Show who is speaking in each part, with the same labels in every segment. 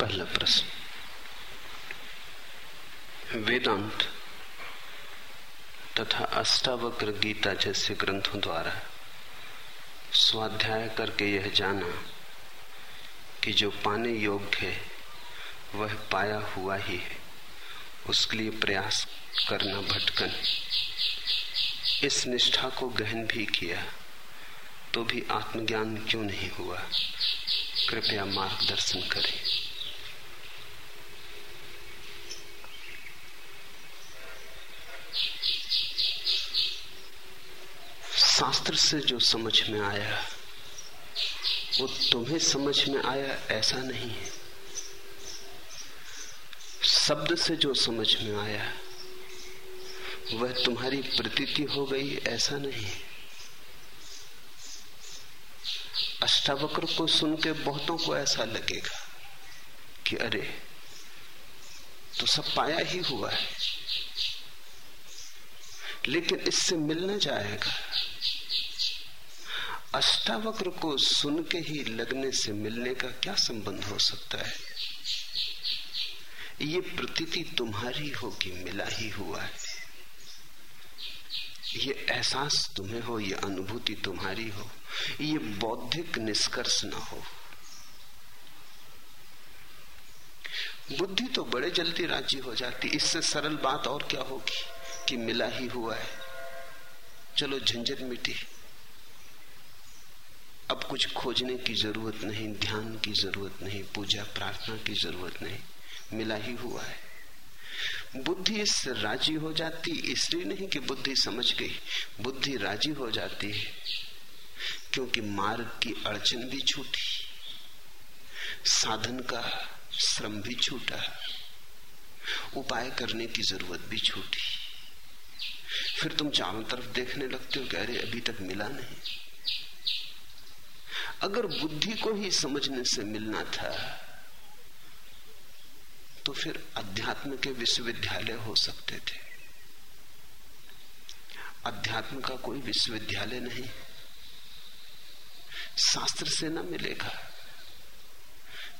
Speaker 1: पहला प्रश्न। वेदांत तथा अष्टावक्र गीता जैसे ग्रंथों द्वारा स्वाध्याय करके यह जाना कि जो पाने योग्य है, वह पाया हुआ ही है। उसके लिए प्रयास करना भटकन इस निष्ठा को गहन भी किया तो भी आत्मज्ञान क्यों नहीं हुआ? कृपया मार्गदर्शन करें। शास्त्र से जो समझ में आया, वो तुम्हें समझ में आया ऐसा नहीं है। शब्द से जो समझ में आया, वह तुम्हारी प्रतीति हो गई, ऐसा नहीं अष्टावक्र को सुन के बहुतों को ऐसा लगेगा कि अरे तो सब पाया ही हुआ है। लेकिन इससे मिलना जाएगा अष्टावक्र को सुन के ही लगने से मिलने का क्या संबंध हो सकता है? ये प्रतीति तुम्हारी हो कि मिला ही हुआ है। ये एहसास तुम्हें हो, ये अनुभूति तुम्हारी हो, ये बौद्धिक निष्कर्ष ना हो। बुद्धि तो बड़े जल्दी राज़ी हो जाती, इससे सरल बात और क्या होगी कि मिला ही हुआ है? चलो झंझट मिटी। अब कुछ खोजने की ज़रूरत नहीं, ध्यान की ज़रूरत नहीं, पूजा प्रार्थना की ज़रूरत नहीं। मिला ही हुआ है। बुद्धि इससे राज़ी हो जाती, इसलिए नहीं कि बुद्धि समझ गई, बुद्धि राज़ी हो जाती है, क्योंकि मार्ग की अड़चन भी छूटी, साधन का श्रम भी छूटा, उपाय करने की ज़रूरत भी छूटी। फिर तुम चारों तरफ़ देखने लगते हो कि अरे, अभी तक मिला नहीं। अगर बुद्धि को ही समझने से मिलना था तो फिर अध्यात्म के विश्वविद्यालय हो सकते थे। अध्यात्म का कोई विश्वविद्यालय नहीं। शास्त्र से न मिलेगा।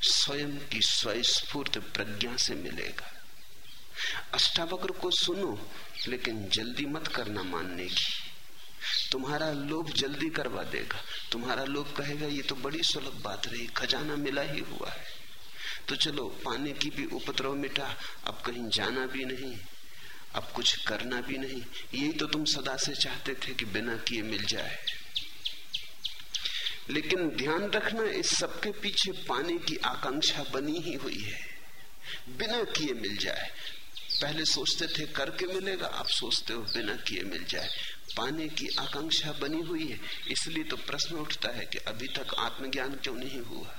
Speaker 1: स्वयं की स्वस्फूर्त प्रज्ञा से मिलेगा। अष्टावक्र को सुनो, लेकिन जल्दी मत करना मानने की। तुम्हारा लोभ जल्दी करवा देगा। तुम्हारा लोभ कहेगा, ये तो बड़ी सुलभ बात रही, खजाना मिला ही हुआ है। तो चलो, पानी की भी उपद्रव मिटा, अब कहीं जाना भी नहीं, अब कुछ करना भी नहीं। यही तो तुम सदा से चाहते थे कि बिना किए मिल जाए। लेकिन ध्यान रखना, इस सबके पीछे पाने की आकांक्षा बनी ही हुई है। बिना किए मिल जाए। पहले सोचते थे, करके मिलेगा, अब सोचते हो, बिना किए मिल जाए। पाने की आकांक्षा बनी हुई है, इसलिए तो प्रश्न उठता है कि अभी तक आत्मज्ञान क्यों नहीं हुआ?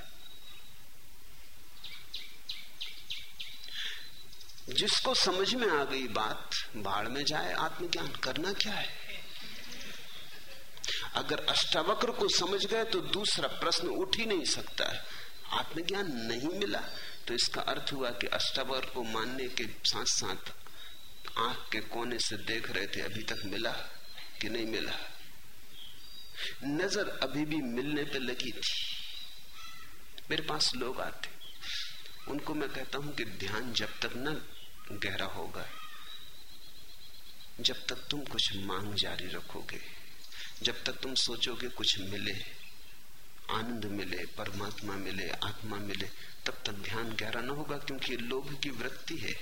Speaker 1: जिसको समझ में आ गई बात, बाढ़ में जाए आत्मज्ञान, करना क्या है? अगर अष्टावक्र को समझ गए तो दूसरा प्रश्न उठ ही नहीं सकता। है आत्मज्ञान नहीं मिला तो इसका अर्थ हुआ कि अष्टावक्र को मानने के साथ साथ आँख के कोने से देख रहे थे, अभी तक मिला। कि नहीं मिला। नज़र अभी भी मिलने पे लगी थी। मेरे पास लोग आते। उनको मैं कहता हूँ कि ध्यान जब तक न गहरा होगा, जब तक तुम कुछ मांग जारी रखोगे, जब तक तुम सोचोगे कुछ मिले, आनंद मिले, परमात्मा मिले, आत्मा मिले, तब तक ध्यान गहरा ना होगा क्योंकि लोभ की वृत्ति है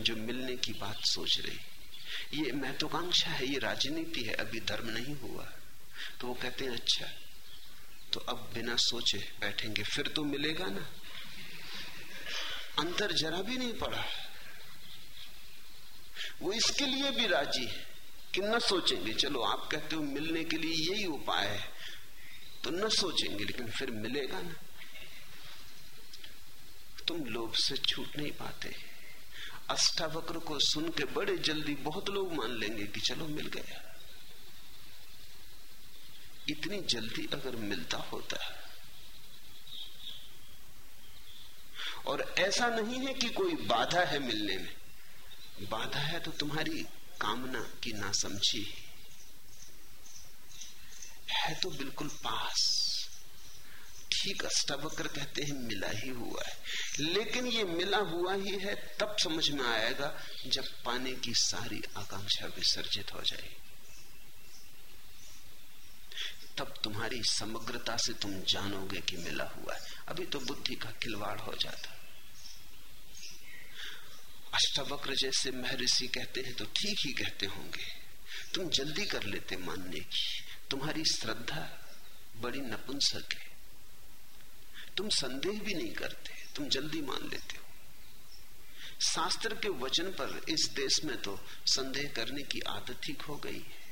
Speaker 1: जो मिलने की बात सोच रही। ये महत्वाकांक्षा है, ये राजनीति है, अभी धर्म नहीं हुआ। तो वो कहते हैं अच्छा तो अब बिना सोचे बैठेंगे, फिर तो मिलेगा ना? अंतर जरा भी नहीं पड़ा। वो इसके लिए भी राज़ी है कि न सोचेंगे। चलो, आप कहते हो मिलने के लिए यही उपाय है तो न सोचेंगे, लेकिन फिर मिलेगा ना? तुम लोभ से छूट नहीं पाते। अष्टावक्र को सुन के बड़े जल्दी बहुत लोग मान लेंगे कि चलो मिल गया इतनी जल्दी अगर मिलता होता और ऐसा नहीं है कि कोई बाधा है मिलने में। बाधा है तो तुम्हारी कामना की ना समझी है तो बिल्कुल पास। ठीक अष्टावक्र कहते हैं, मिला ही हुआ है। लेकिन ये मिला हुआ ही है, तब समझ में आएगा जब पाने की सारी आकांक्षा विसर्जित हो जाएगी तब तुम्हारी समग्रता से तुम जानोगे कि मिला हुआ है। अभी तो बुद्धि का खिलवाड़ हो जाता। अष्टावक्र जैसे महर्षि कहते हैं तो ठीक ही कहते होंगे। तुम जल्दी कर लेते मानने की। तुम्हारी श्रद्धा बड़ी नपुंसक है। तुम संदेह भी नहीं करते, तुम जल्दी मान लेते हो। शास्त्र के वचन पर इस देश में तो संदेह करने की आदत हो गई है।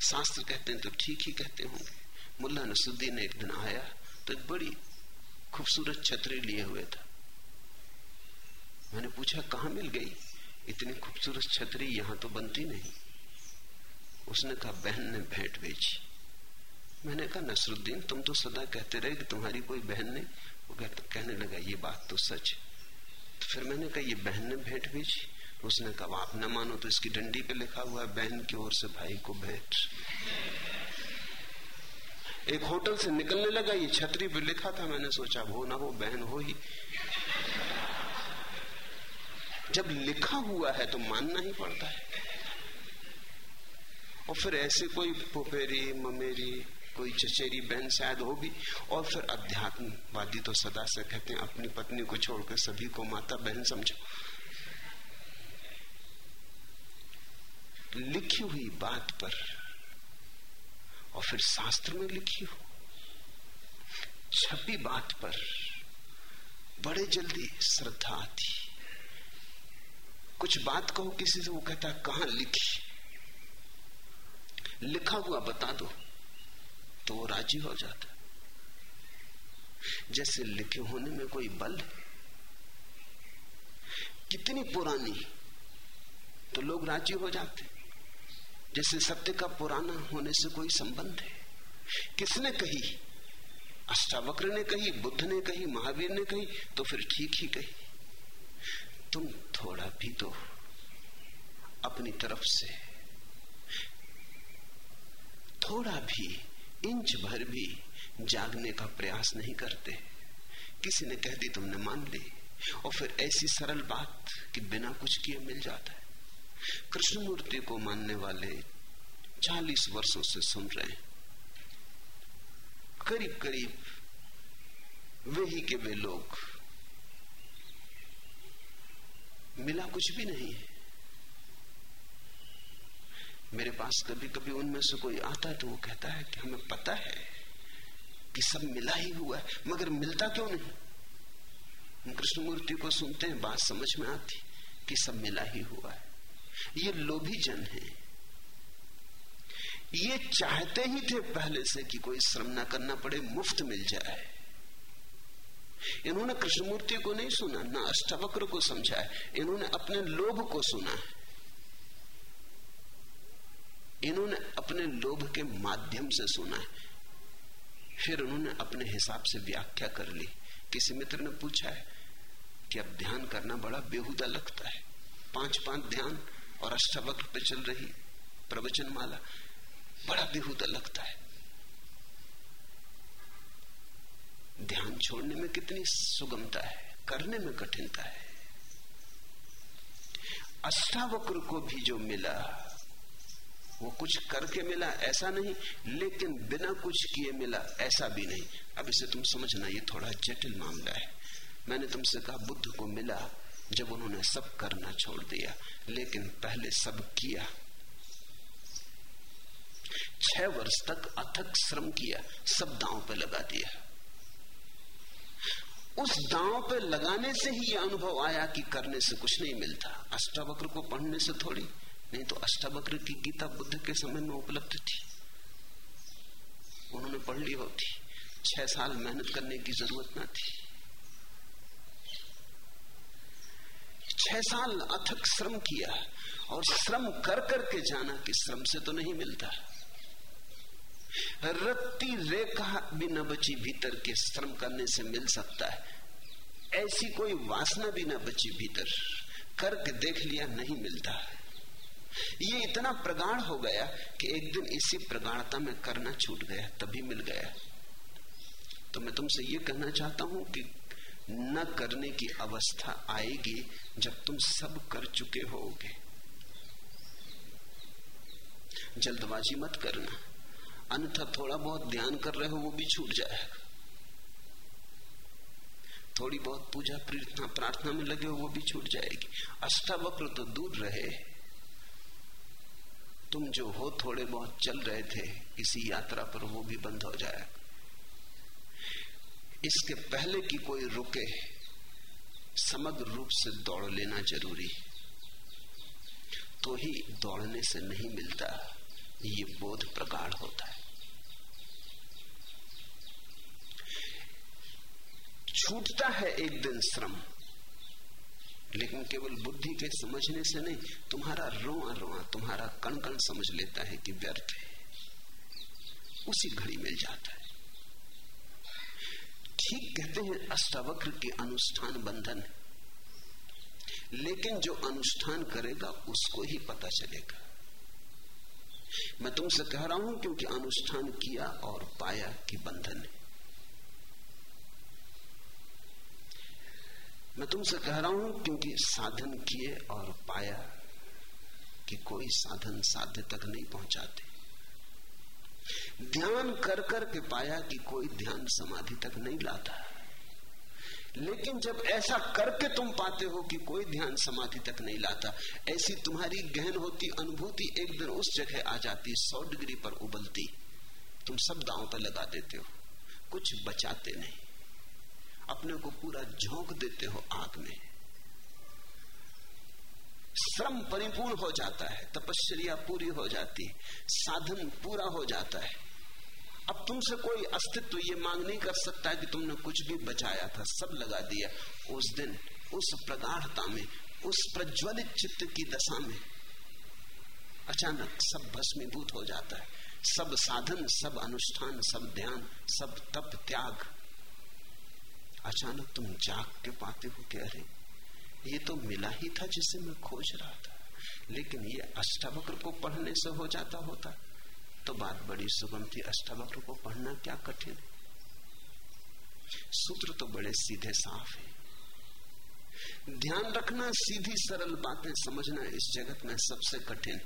Speaker 1: शास्त्र कहते हैं तो ठीक ही कहते होंगे। मुल्ला नसुद्दीन एक दिन आया तो एक बड़ी खूबसूरत छतरी लिए हुए था। मैंने पूछा, कहा मिल गई? इतनी खूबसूरत छतरी यहाँ तो बनती नहीं। उसने कहा, बहन ने भेंट भेजी। मैंने कहा, नसरुद्दीन, तुम तो सदा कहते रहे कि तुम्हारी कोई बहन नहीं। वो कहने लगा, ये बात तो सच। तो फिर मैंने कहा, ये बहन ने भेंट भेजी? उसने कहा, आप न मानो तो इसकी डंडी पे लिखा हुआ है, बहन की ओर से भाई को भेंट। एक होटल से निकलने लगा, ये छतरी पे लिखा था, मैंने सोचा, वो ना वो बहन हो ही। जब लिखा हुआ है तो मानना ही पड़ता है। और फिर ऐसे कोई पुपेरी, ममेरी कोई चचेरी बहन शायद हो भी और फिर अध्यात्मवादी तो सदा से कहते हैं, अपनी पत्नी को छोड़कर सभी को माता बहन समझो। लिखी हुई बात पर और फिर शास्त्र में लिखी हो। छपी बात पर बड़े जल्दी श्रद्धा आती। कुछ बात कहो, किसी से वो कहता कहाँ लिखी? लिखा हुआ बता दो। तो वो राज़ी हो जाता जैसे लिखे होने में कोई बल है। कितनी पुरानी तो लोग राज़ी हो जाते जैसे सत्य का पुराना होने से कोई संबंध है। किसने कही? अष्टावक्र ने कही, बुद्ध ने कही, महावीर ने कही तो फिर ठीक ही कही। तुम थोड़ा भी तो अपनी तरफ़ से, थोड़ा भी इंच भर भी जागने का प्रयास नहीं करते। किसी ने कह दी, तुमने मान ली। और फिर ऐसी सरल बात कि बिना कुछ किए मिल जाता है। कृष्णमूर्ति को मानने वाले चालीस वर्षों से सुन रहे हैं। करीब करीब वे ही के वे लोग। मिला कुछ भी नहीं है। मेरे पास कभी कभी उनमें से कोई आता है तो वो कहता है कि हमें पता है कि सब मिला ही हुआ है, मगर मिलता क्यों नहीं? हम कृष्णमूर्ति को सुनते हैं, बात समझ में आती कि सब मिला ही हुआ है। ये लोभी जन है। ये चाहते ही थे पहले से कि कोई श्रम ना करना पड़े, मुफ़्त मिल जाए। इन्होंने कृष्णमूर्ति को नहीं सुना, ना अष्टावक्र को समझा है, इन्होंने अपने लोभ को सुना है। इन्होंने अपने लोभ के माध्यम से सुना है। फिर उन्होंने अपने हिसाब से व्याख्या कर ली। किसी मित्र ने पूछा है कि अब ध्यान करना बड़ा बेहुदा लगता है। पाँच पाँच ध्यान और अष्टावक्र पे चल रही प्रवचन माला, बड़ा बेहुदा लगता है। ध्यान छोड़ने में कितनी सुगमता है, करने में कठिनता है। अष्टावक्र को भी जो मिला वो कुछ करके मिला, ऐसा नहीं, लेकिन बिना कुछ किए मिला, ऐसा भी नहीं। अब इसे तुम समझना, ये थोड़ा जटिल मामला है। मैंने तुमसे कहा, बुद्ध को मिला जब उन्होंने सब करना छोड़ दिया, लेकिन पहले सब किया। छह वर्ष तक अथक श्रम किया, सब दांव पे लगा दिया। उस दांव पे लगाने से ही यह अनुभव आया कि करने से कुछ नहीं मिलता। अष्टावक्र को पढ़ने से थोड़ी नहीं तो अष्टावक्र की गीता बुद्ध के समय में उपलब्ध थी। उन्होंने पढ़ ली होती। छह साल मेहनत करने की ज़रूरत ना थी। छह साल अथक श्रम किया और श्रम कर करके जाना कि श्रम से तो नहीं मिलता। रत्ती रेखा भी न बची भीतर के श्रम करने से मिल सकता है। ऐसी कोई वासना भी न बची भीतर। करके देख लिया नहीं मिलता। है ये इतना प्रगाढ़ हो गया कि एक दिन इसी प्रगाढ़ता में करना छूट गया, तभी मिल गया। तो मैं तुमसे ये कहना चाहता हूँ कि न करने की अवस्था आएगी जब तुम सब कर चुके होगे। जल्दबाजी मत करना। अन्यथा थोड़ा बहुत ध्यान कर रहे हो, वो भी छूट जाएगा। थोड़ी बहुत पूजा प्रार्थना प्रार्थना में लगे हो, वो भी छूट जाएगी। अष्टावक्र तो दूर रहे। तुम जो हो थोड़े बहुत चल रहे थे, इसी यात्रा पर वो भी बंद हो जाएगा इसके पहले कि कोई रुके, समग्र रूप से दौड़ लेना ज़रूरी। तो ही दौड़ने से नहीं मिलता, ये बोध प्रगाढ़ होता है। छूटता है एक दिन श्रम लेकिन केवल बुद्धि के समझने से नहीं, तुम्हारा रोआ रोआ, तुम्हारा कण कण समझ लेता है कि व्यर्थ है। उसी घड़ी मिल जाता है। ठीक कहते हैं, अष्टावक्र के अनुष्ठान बंधन लेकिन जो अनुष्ठान करेगा, उसको ही पता चलेगा। मैं तुमसे कह रहा हूँ, क्योंकि अनुष्ठान किया और पाया कि बंधन है। मैं तुमसे कह रहा हूँ, क्योंकि साधन किए और पाया कि कोई साधन साध्य तक नहीं पहुंचाते। ध्यान कर कर के पाया कि कोई ध्यान समाधि तक नहीं लाता। लेकिन जब ऐसा करके तुम पाते हो कि कोई ध्यान समाधि तक नहीं लाता, ऐसी तुम्हारी गहन होती अनुभूति एक दिन उस जगह आ जाती, सौ डिग्री पर उबलती। तुम सब दांव पर लगा देते हो, कुछ बचाते नहीं। अपने को पूरा झोंक देते हो आग में। श्रम परिपूर्ण हो जाता है तपस्या पूरी हो जाती है साधन पूरा हो जाता है। अब तुमसे कोई अस्तित्व ये मांग नहीं कर सकता कि तुमने कुछ भी बचाया था, सब लगा दिया। उस दिन, उस प्रगाढ़ता में, उस प्रज्वलित चित्त की दशा में अचानक सब भस्मीभूत हो जाता है। सब साधन, सब अनुष्ठान, सब ध्यान, सब तप, त्याग अचानक तुम जाग के पाते हो कि अरे, ये तो मिला ही था जिसे मैं खोज रहा था। लेकिन ये अष्टावक्र को पढ़ने से हो जाता होता। तो बात बड़ी सुगम थी, अष्टावक्र को पढ़ना क्या कठिन? सूत्र तो बड़े सीधे साफ़ है। ध्यान रखना, सीधी सरल बातें समझना इस जगत में सबसे कठिन।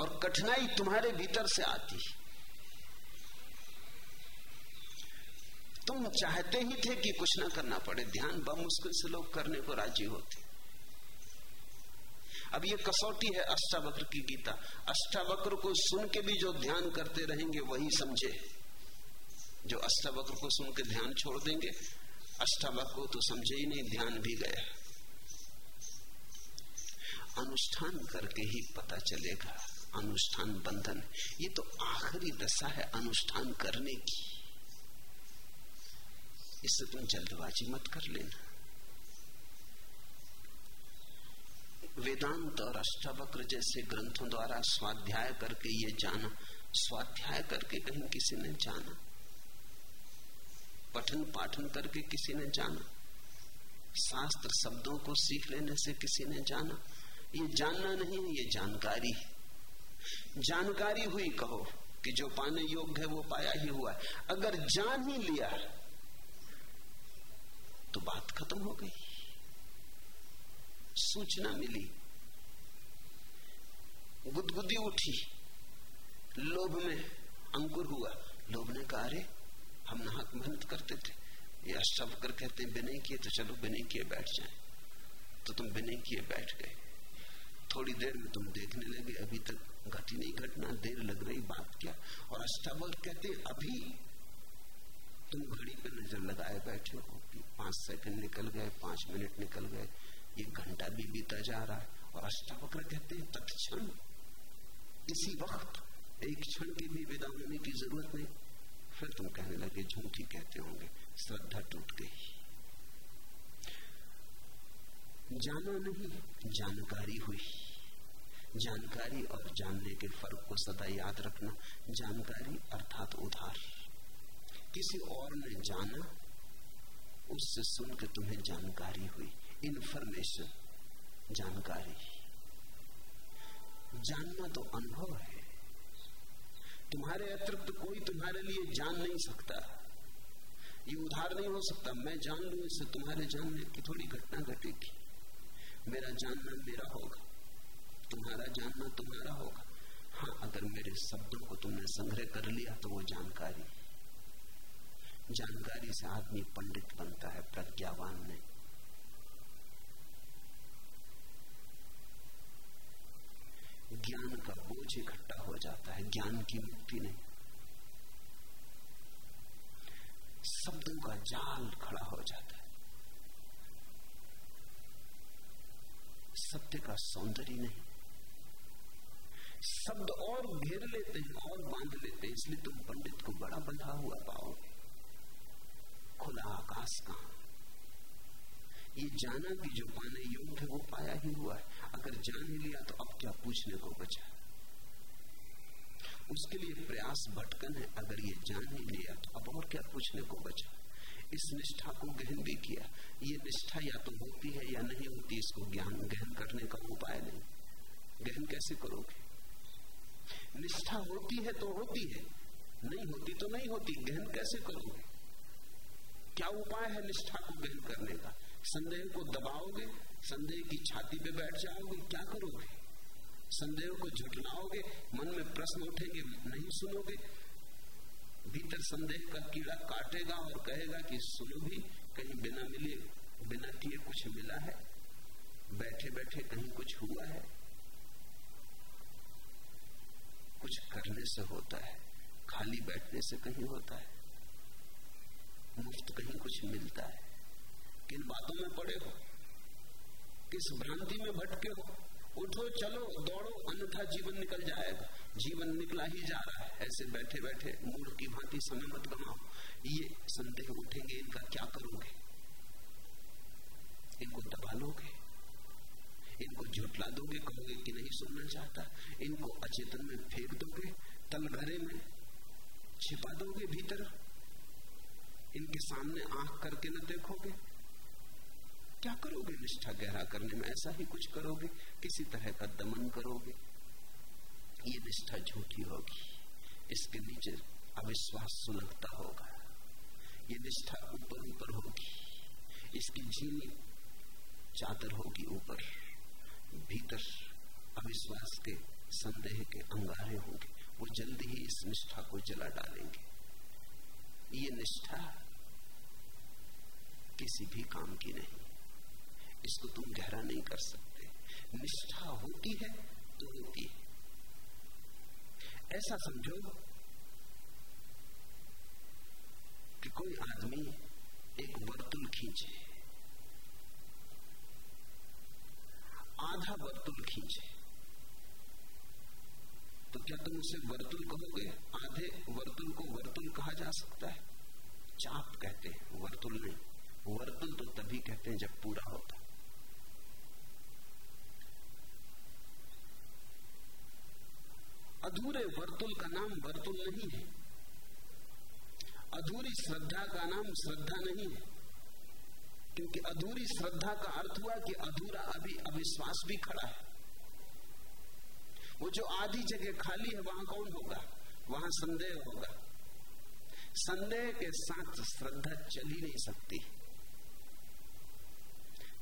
Speaker 1: और कठिनाई तुम्हारे भीतर से आती है। तुम चाहते ही थे कि कुछ ना करना पड़े, ध्यान मुश्किल से लोग करने को राज़ी होते। अब ये कसौटी है अष्टावक्र की गीता। अष्टावक्र को सुन के भी जो ध्यान करते रहेंगे, वही समझे। जो अष्टावक्र को सुन के ध्यान छोड़ देंगे, अष्टावक्र को तो समझे ही नहीं, ध्यान भी गया। अनुष्ठान करके ही पता चलेगा, अनुष्ठान बंधन। ये तो आखिरी दशा है अनुष्ठान करने की। इससे तुम जल्दबाजी मत कर लेना। वेदांत और अष्टावक्र जैसे ग्रंथों द्वारा स्वाध्याय करके ये जाना, स्वाध्याय करके कहीं किसी ने जाना, पठन पाठन करके किसी ने जाना, शास्त्र शब्दों को सीख लेने से किसी ने जाना, ये जानना नहीं, ये जानकारी जानकारी हुई कहो कि जो पाने योग्य है वो पाया ही हुआ है। अगर जान ही लिया तो बात खत्म हो गई। सूचना मिली। गुदगुदी उठी। लोभ में अंकुर हुआ। लोभ ने कहा, अरे, हम नाहक मेहनत करते थे। या कर कहते हैं बिना किए तो चलो बिना किए बैठ जाए। तो तुम बिना किए बैठ गए। थोड़ी देर में तुम देखने लगे, अभी तक घटी नहीं घटना, देर लग रही, बात क्या? और अष्टावल कहते अभी तुम घड़ी पर नज़र लगाए बैठे हो। पाँच सेकंड निकल गए, पाँच मिनट निकल गए ये घंटा भी बीता जा रहा है। और अष्टावक्र कहते हैं, तत्क्षण, इसी वक्त, एक क्षण की भी विदा होने की ज़रूरत नहीं। फिर तुम कहने लगे, झूठी कहते होंगे, श्रद्धा टूट गई जाना नहीं जानकारी हुई। जानकारी और जानने के फ़र्क को सदा याद रखना। जानकारी अर्थात उधार। किसी और ने जाना उससे सुन के तुम्हें जानकारी हुई। इंफॉर्मेशन जानकारी। जानना तो अनुभव है। तुम्हारे अतिरिक्त कोई तुम्हारे लिए जान नहीं सकता। ये उधार नहीं हो सकता। मैं जान लू इससे तुम्हारे जानने की थोड़ी घटना घटेगी। मेरा जानना मेरा होगा। तुम्हारा जानना तुम्हारा होगा। हाँ अगर मेरे शब्दों को तुमने संग्रह कर लिया तो वो जानकारी जानकारी से आदमी पंडित बनता है, प्रज्ञावान नहीं। ज्ञान का बोझ इकट्ठा हो जाता है, ज्ञान की मुक्ति नहीं। शब्दों का जाल खड़ा हो जाता है। सत्य का सौंदर्य नहीं। शब्द और घेर लेते हैं और बाँध लेते हैं, इसलिए तुम पंडित को बड़ा बंधा हुआ पाओगे। खुला आकाश कहा ये जाना कि जो पाने योग्य है, वो पाया ही हुआ है। अगर जान ही लिया तो अब क्या पूछने को बचा? उसके लिए प्रयास भटकन है, अगर ये जान ही लिया तो अब और क्या पूछने को बचा? इस निष्ठा को गहन भी किया। ये निष्ठा या तो होती है या नहीं होती, इसको ज्ञान गहन करने का उपाय नहीं। गहन कैसे करोगे? निष्ठा होती है तो होती है, नहीं होती तो नहीं होती। गहन कैसे करोगे? क्या उपाय है निष्ठा को गहन करने का? संदेह को दबाओगे, संदेह की छाती पे बैठ जाओगे, क्या करोगे? संदेह को झुटलाओगे मन में प्रश्न उठेंगे, नहीं सुनोगे। भीतर संदेह का कीड़ा काटेगा और कहेगा कि सुनो भी, कहीं बिना मिले, बिना किए कुछ मिला है? बैठे बैठे कहीं कुछ हुआ है? कुछ करने से होता है, खाली बैठने से कहीं होता है। मुफ़्त कहीं कुछ मिलता है किन बातों में पड़े हो, किस भ्रांति में भटके हो, उठो, चलो, दौड़ो, अन्यथा जीवन निकल जाएगा। जीवन निकला ही जा रहा है। ऐसे बैठे बैठे मूड की भांति समय मत गमाओ ये संदेह उठेंगे, इनका क्या करोगे? इनको दबा लोगे? इनको झुटला दोगे, कहोगे कि नहीं सुनना चाहता? इनको अचेतन में फेंक दोगे? तल घरे में छिपा दोगे भीतर? इनके सामने आँख करके न देखोगे। क्या करोगे निष्ठा गहरा करने में? ऐसा ही कुछ करोगे? किसी तरह का दमन करोगे? ये निष्ठा झूठी होगी। इसके नीचे अविश्वास सुलगता होगा। ये निष्ठा ऊपर ऊपर होगी। इसकी झीनी चादर होगी ऊपर। भीतर अविश्वास के संदेह के अंगारे होंगे। वो जल्दी ही इस निष्ठा को जला डालेंगे। ये निष्ठा किसी भी काम की नहीं। इसको तुम गहरा नहीं कर सकते। निष्ठा होती है तो होती है। ऐसा समझो कि कोई आदमी एक वर्तुल खींचे। आधा वर्तुल खींचे। तो क्या तुम उसे वर्तुल कहोगे? आधे वर्तुल को वर्तुल कहा जा सकता है। चाप कहते हैं, वर्तुल नहीं। वर्तुल तो तभी कहते हैं जब पूरा होता अधूरे वर्तुल का नाम वर्तुल नहीं है। अधूरी श्रद्धा का नाम श्रद्धा नहीं है। क्योंकि अधूरी श्रद्धा का अर्थ हुआ कि अधूरा अभी अविश्वास भी खड़ा है। वो जो आधी जगह खाली है, वहाँ कौन होगा? वहाँ संदेह होगा। संदेह के साथ श्रद्धा चल नहीं सकती।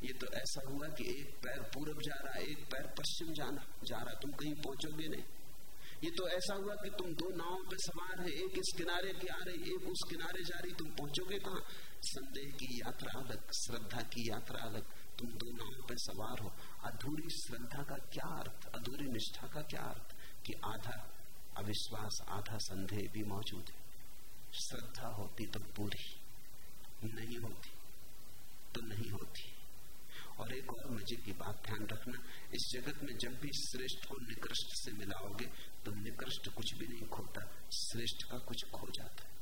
Speaker 1: ये तो ऐसा हुआ कि एक पैर पूरब जा रहा, एक पैर पश्चिम जाना, जा रहा, तुम कहीं पहुंचोगे नहीं। ये तो ऐसा हुआ कि तुम दो नावों पे सवार है, एक इस किनारे की आ रही, एक उस किनारे जा रही, तुम पहुंचोगे कहा? संदेह की यात्रा अलग, श्रद्धा की यात्रा अलग। तुम दो नावों पे सवार हो अधूरी श्रद्धा का क्या अर्थ, अधूरी निष्ठा का क्या अर्थ कि आधा अविश्वास, आधा संदेह भी मौजूद है? श्रद्धा होती तो पूरी नहीं होती तो नहीं होती। और एक और मज़े की बात ध्यान रखना, इस जगत में जब भी श्रेष्ठ को निकृष्ट से मिलाओगे तो निकृष्ट कुछ भी नहीं खोता, श्रेष्ठ का कुछ खो जाता है।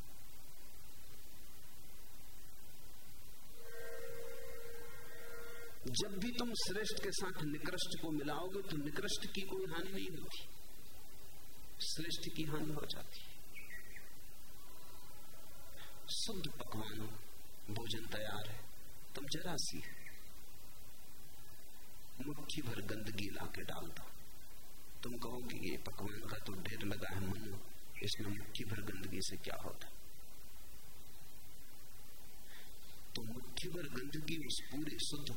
Speaker 1: जब भी तुम श्रेष्ठ के साथ निकृष्ट को मिलाओगे तो निकृष्ट की कोई हानि नहीं होती। श्रेष्ठ की हानि हो जाती है। शुद्ध पकवान, भोजन तैयार है, तुम जरा सी मुट्ठी भर गंदगी ला के डाल दो। तुम कहोगे, ये पकवान का तो ढेर लगा है मन, इसमें मुट्ठी भर गंदगी से क्या होता? तो मुट्ठी भर गंदगी उस पूरे शुद्ध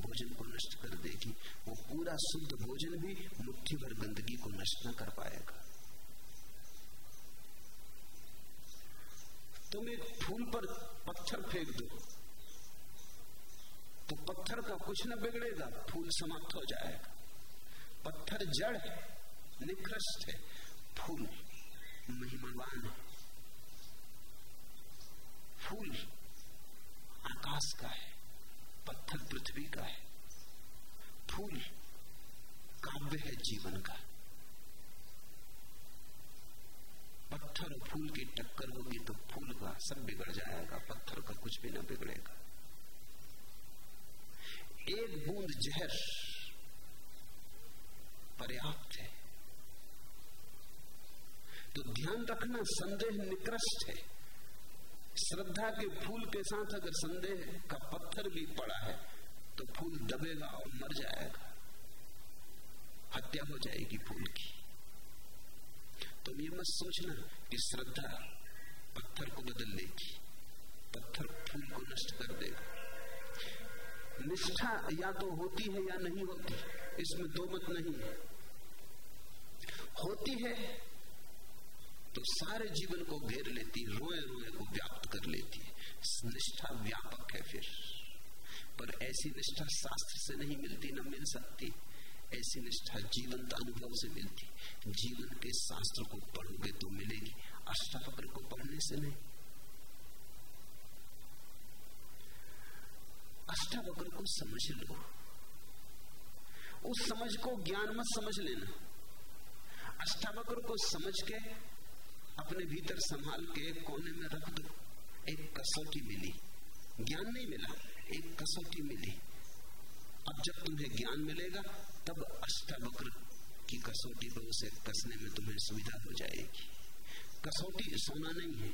Speaker 1: भोजन को नष्ट कर देगी, वो पूरा शुद्ध भोजन भी मुट्ठी भर गंदगी को नष्ट न कर पाएगा। तुम एक फूल पर पत्थर फेंक दो तो पत्थर का कुछ न बिगड़ेगा, फूल समाप्त हो जाएगा। पत्थर जड़ है, निकृष्ट है, फूल महिमावान है। फूल आकाश का है पत्थर पृथ्वी का है। फूल काव्य है जीवन का। पत्थर फूल की टक्कर होगी तो फूल का सब बिगड़ जाएगा, पत्थर का कुछ भी ना बिगड़ेगा। एक बूंद जहर पर्याप्त है। तो ध्यान रखना, संदेह निकृष्ट है। श्रद्धा के फूल के साथ अगर संदेह का पत्थर भी पड़ा है तो फूल दबेगा और मर जाएगा। हत्या हो जाएगी फूल की। तुम ये मत सोचना कि श्रद्धा पत्थर को बदल लेगी। पत्थर फूल को नष्ट कर देगा। निष्ठा या तो होती है या नहीं होती, इसमें दो मत नहीं है। होती है तो सारे जीवन को घेर लेती रोए रोए को व्याप्त कर लेती निष्ठा व्यापक है फिर। पर ऐसी निष्ठा शास्त्र से नहीं मिलती, न मिल सकती। ऐसी निष्ठा जीवंत अनुभव से मिलती। जीवन के शास्त्र को पढ़ोगे तो मिलेगी, अष्टावक्र को पढ़ने से नहीं। अष्टावक्र को समझ लो। उस समझ को ज्ञान मत समझ लेना। अष्टावक्र को समझ के अपने भीतर संभाल के एक कोने में रख दो। एक कसौटी मिली। ज्ञान नहीं मिला। एक कसौटी मिली। अब जब तुम्हें ज्ञान मिलेगा, तब अष्टावक्र की कसौटी पर उसे कसने में तुम्हें सुविधा हो जाएगी। कसौटी सोना नहीं है।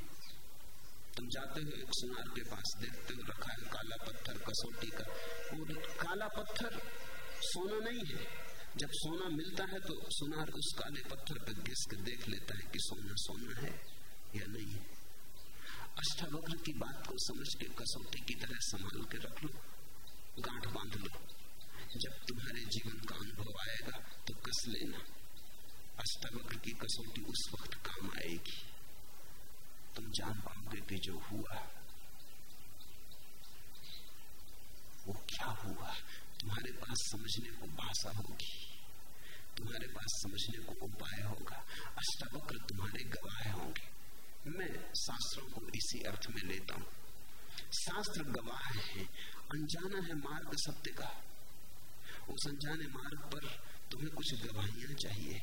Speaker 1: तुम जाते हो एक सुनार के पास, देखते हो रखा है काला पत्थर कसौटी का। और काला पत्थर सोना नहीं है। जब सोना मिलता है तो सुनार उस काले पत्थर पर घिस के देख लेता है कि सोना सोना है या नहीं है। अष्टावक्र की बात को समझ के कसौटी की तरह संभाल के रख लो, गांठ बाँध लो। जब तुम्हारे जीवन का अनुभव आएगा तो कस लेना। अष्टावक्र की कसौटी उस वक्त काम आएगी। तुम जान पाओगे कि जो हुआ, वो क्या हुआ? तुम्हारे पास समझने को भाषा होगी तुम्हारे पास समझने को उपाय होगा अष्टावक्र तुम्हारे गवाह होंगे मैं शास्त्रों को इसी अर्थ में लेता हूँ शास्त्र गवाह है अनजाना है मार्ग सत्य का उस अनजाने मार्ग पर तुम्हें कुछ गवाहियाँ चाहिए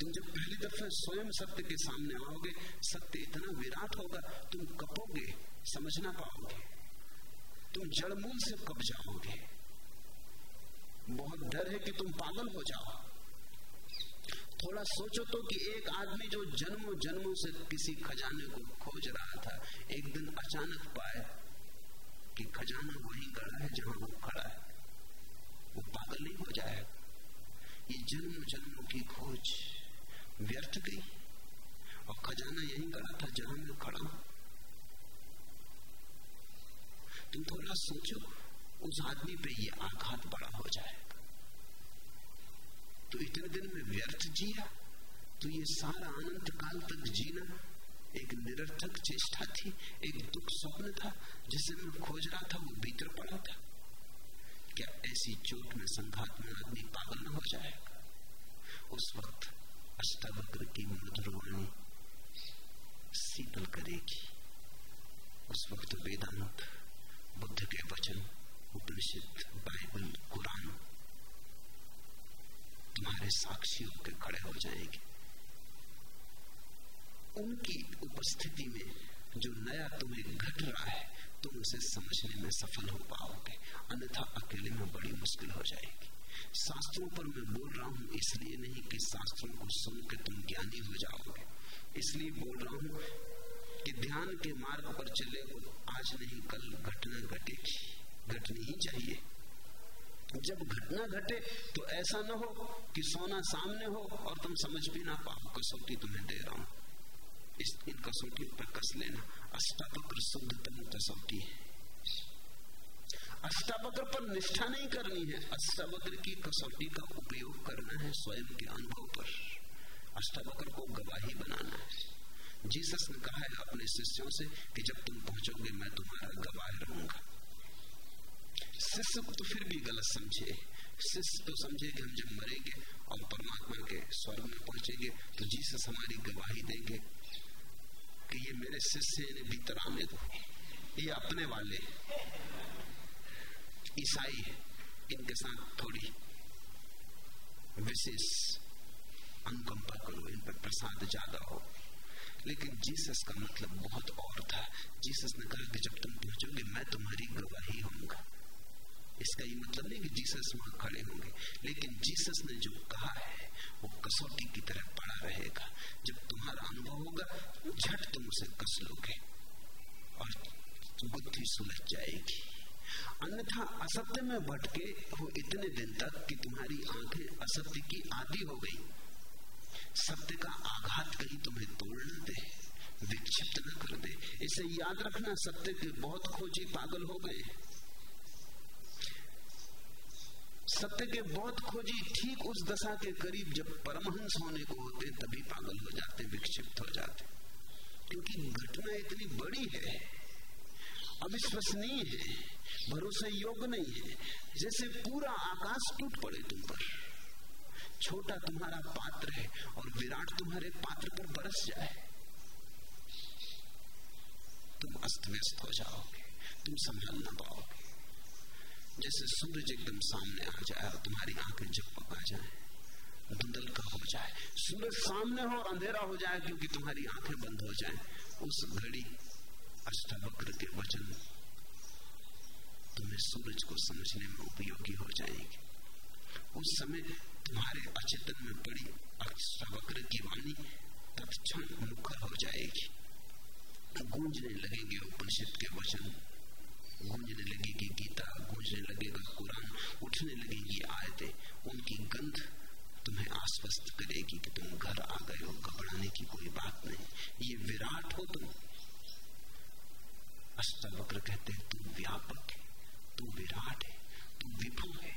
Speaker 1: तुम जब पहली दफे स्वयं सत्य के सामने आओगे सत्य इतना विराट होगा तुम कपोगे समझ ना पाओगे तुम जड़मूल से कब जाओगे बहुत डर है कि तुम पागल हो जाओ। थोड़ा सोचो तो कि एक आदमी जो जन्मों जन्मों से किसी खजाने को खोज रहा था, एक दिन अचानक पाए कि खजाना वहीं गड़ा है जहाँ वो खड़ा है। वो पागल नहीं हो जाएगा ये जन्मों जन्मों की खोज व्यर्थ गई और खजाना यहीं गड़ा था जहाँ मैं खड़ा हूँ। तुम थोड़ा सोचो। उस आदमी पे ये आघात बड़ा हो जाएगा। तो इतने दिन में व्यर्थ जिया तो ये सारा अनंत काल तक जीना एक निरर्थक चेष्टा थी, एक दुख स्वप्न था, जिसे मैं खोज रहा था, वो भीतर पड़ा था। क्या ऐसी चोट में, संघात में आदमी पागल हो जाएगा? उस वक्त अष्टावक्र की मधुरवाणी शीतल करेगी। उस वक्त वेदांत, बुद्ध के वचन उपनिषद, बाइबल, कुरान तुम्हारे साक्षी होकर खड़े हो जाएँगे। उनकी उपस्थिति में जो नया तुम्हें घट रहा है, तुम उसे समझने में सफल हो पाओगे। अन्यथा अकेले में बड़ी मुश्किल हो जाएगी। शास्त्रों पर मैं बोल रहा हूँ, इसलिए नहीं कि शास्त्रों को सुन के तुम ज्ञानी हो जाओगे। इसलिए बोल रहा हूँ कि ध्यान के मार्ग पर चले हो आज नहीं, कल घटना घटेगी। घटनी ही चाहिए। जब घटना घटे तो ऐसा ना हो कि सोना सामने हो और तुम समझ भी ना पाओ, कसौटी तुम्हें दे रहा हूँ। इस इन कसौटियों पर कस लेना। अष्टावक्र शुद्धतम कसौटी है। अष्टावक्र पर निष्ठा नहीं करनी है। अष्टावक्र की कसौटी का उपयोग करना है स्वयं के अनुभव पर। अष्टावक्र को गवाही बनाना है। जीसस ने कहा है अपने शिष्यों से कि जब तुम पहुंचोगे, मैं तुम्हारा गवाह रहूँगा। शिष्य को तो फिर भी गलत समझे। शिष्य तो समझे कि हम जब मरेंगे और परमात्मा के स्वर्ग में पहुँचेंगे तो जीसस हमारी गवाही देंगे कि ये मेरे शिष्य ने भीतर आने दो ये अपने वाले ईसाई इनके साथ थोड़ी विशेष अनुकंपा करो, इन पर प्रसाद ज़्यादा हो। लेकिन जीसस का मतलब बहुत और था। जीसस ने कहा कि जब तुम पहुंचोगे, मैं तुम्हारी गवाही इसका ये मतलब नहीं कि जीसस वहाँ खड़े होंगे। लेकिन जीसस ने जो कहा है, वो कसौटी की तरह पड़ा रहेगा। जब तुम्हारा अनुभव होगा, झट तुम उसे कस लोगे और बुद्धि सुलझ जाएगी। अन्यथा असत्य में भटके हो इतने दिन तक कि तुम्हारी आँखें असत्य की आदि हो गई। सत्य का आघात कहीं तुम्हें तोड़ न दे, विक्षिप्त न कर दे। इसे याद रखना सत्य के बहुत खोजी पागल हो गए सत्य के बहुत खोजी, ठीक उस दशा के करीब जब परमहंस होने को होते, तभी पागल हो जाते, विक्षिप्त हो जाते। क्योंकि घटना इतनी बड़ी है, अविश्वसनीय है, भरोसे योग्य नहीं है, जैसे पूरा आकाश टूट पड़े तुम पर। छोटा तुम्हारा पात्र है और विराट तुम्हारे पात्र पर बरस जाए। तुम अस्त व्यस्त हो जाओगे, तुम संभल ना पाओगे। जैसे सूरज एकदम सामने आ जाए और तुम्हारी आँखें झपक आ जाए धुंधल का हो जाए। सूरज सामने हो, अंधेरा हो जाए, क्योंकि तुम्हारी आँखें बंद हो जाए। उस घड़ी अष्टावक्र के वचन तुम्हें सूरज को समझने में उपयोगी हो जाएँगे। उस समय तुम्हारे अचेतन में पड़ी अष्टावक्र की वाणी तत्क्षण मुखर हो जाएगी। गूंजने लगेंगे उपनिषद के वचन। गूंजने लगेगी गीता गूंजने लगेगा कुरान, उठने लगेगी आयतें, उनकी गंध तुम्हें आश्वस्त करेगी कि तुम घर आ गए हो, घबराने की कोई बात नहीं। ये विराट हो तुम। अष्टावक्र कहते हैं, तुम व्यापक है तू विराट है तू विभु है।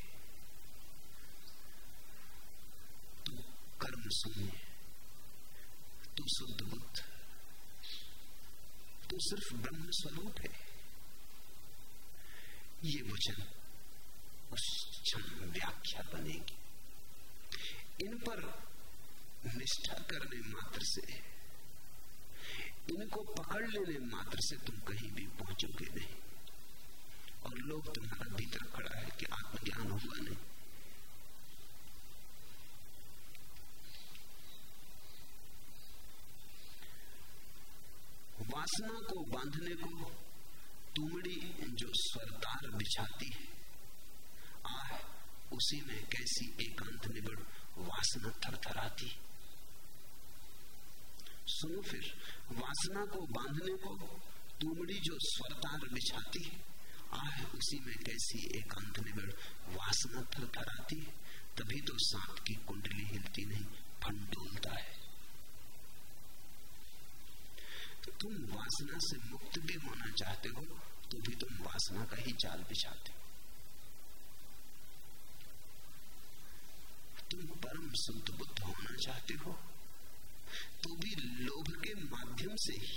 Speaker 1: तू कर्म शून्य तू शुद्ध बुद्ध तू सिर्फ़ ब्रह्म स्वरूप है। ये वचन उस क्षण व्याख्या बनेगी इन पर निष्ठा करने मात्र से, इनको पकड़ लेने मात्र से तुम कहीं भी पहुंचोगे नहीं। और लोग तुम्हारा भीतर खड़ा है कि आत्मज्ञान हुआ नहीं। वासना को बांधने को तुमड़ी जो स्वरतार बिछाती है, आह, उसी में कैसी एकांत निबड़ वासना थरथराती सुनो फिर, वासना को बांधने को तुमड़ी जो स्वरतार बिछाती है, आह, उसी में कैसी एकांत निबड़ वासना थरथराती है। तभी तो सांप की कुंडली हिलती नहीं फंड डोलता है। तुम वासना से मुक्त भी होना चाहते हो तो भी तुम वासना का ही जाल बिछाते हो। तुम परम शुद्ध बुद्ध होना चाहते हो तो भी लोभ के माध्यम से ही।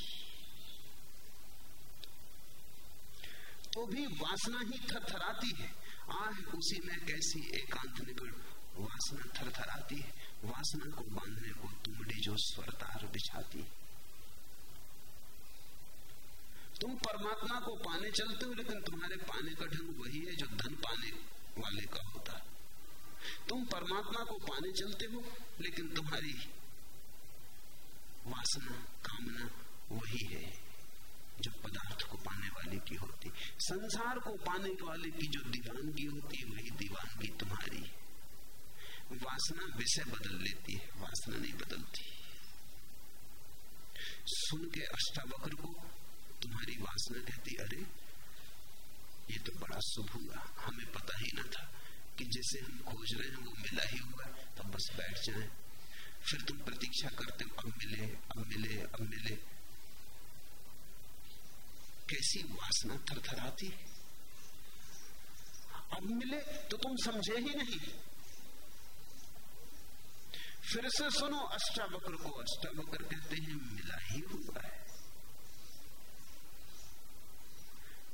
Speaker 1: तो भी वासना ही थरथराती है। आह, उसी में कैसी एकांत निगड़ वासना थरथराती है। वासना को बांधने को तुमड़ी जो स्वरतार बिछाती है। तुम परमात्मा को पाने चलते हो, लेकिन तुम्हारे पाने का ढंग वही है जो धन पाने वाले का होता है। तुम परमात्मा को पाने चलते हो, लेकिन तुम्हारी वासना, कामना वही है जो पदार्थ को पाने वाले की होती। संसार को पाने वाले की जो दीवानगी होती है, वही दीवानगी तुम्हारी। वासना विषय बदल लेती है, वासना नहीं बदलती। सुन के अष्टावक्र को तुम्हारी वासना कहती, अरे, ये तो बड़ा शुभ हुआ। हमें पता ही ना था कि जैसे हम खोज रहे हैं, वो मिला ही हुआ। तब बस बैठ जाए। फिर तुम प्रतीक्षा करते हो, अब मिले अब मिले अब मिले। कैसी वासना थरथराती अब मिले तो तुम समझे ही नहीं। फिर से सुनो, अष्टावक्र को। अष्टावक्र कहते हैं, मिला ही हुआ है।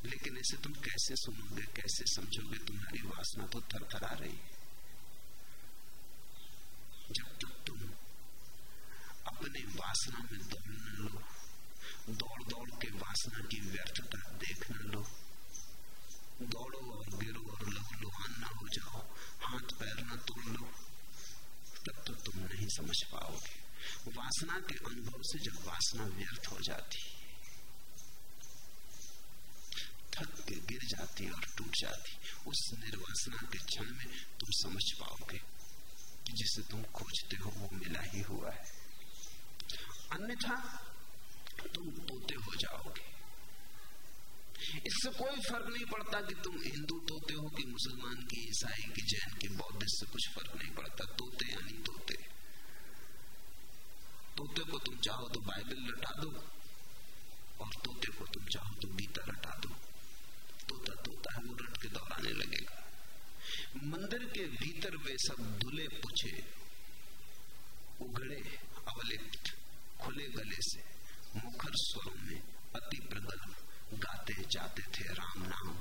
Speaker 1: लेकिन ऐसे तुम कैसे सुनोगे, कैसे समझोगे? तुम्हारी वासना तो थरथरा रही है। जब तक तुम अपने वासना में दौड़ न लो दौड़ दौड़ के वासना की व्यर्थता देख न लो, दौड़ो और गिरो और लहू लुहान ना हो जाओ, हाथ पैर न तोड़ लो, तब तो तुम नहीं समझ पाओगे। वासना के अनुभव से जब वासना व्यर्थ हो जाती थक के गिर जाती और टूट जाती। उस निर्वासना के क्षण में तुम समझ पाओगे कि जिसे तुम खोजते हो, वो मिला ही हुआ है। अन्यथा तुम तोते हो जाओगे। इससे कोई फ़र्क नहीं पड़ता कि तुम हिंदू तोते हो कि मुसलमान की ईसाई की जैन की बौद्ध से कुछ फ़र्क नहीं पड़ता, तोते यानी तोते। तोते को तुम चाहो तो बाइबल लटा दो और तोते को तुम चाहो तो गीता लटा दो। तोता तोता है वो रट के दौड़ाने लगेगा। मंदिर के भीतर वे सब धुले पुछे, उगड़े, अवलिप्त, खुले गले से मुखर स्वरों में अति प्रगल्भ गाते जाते थे राम नाम।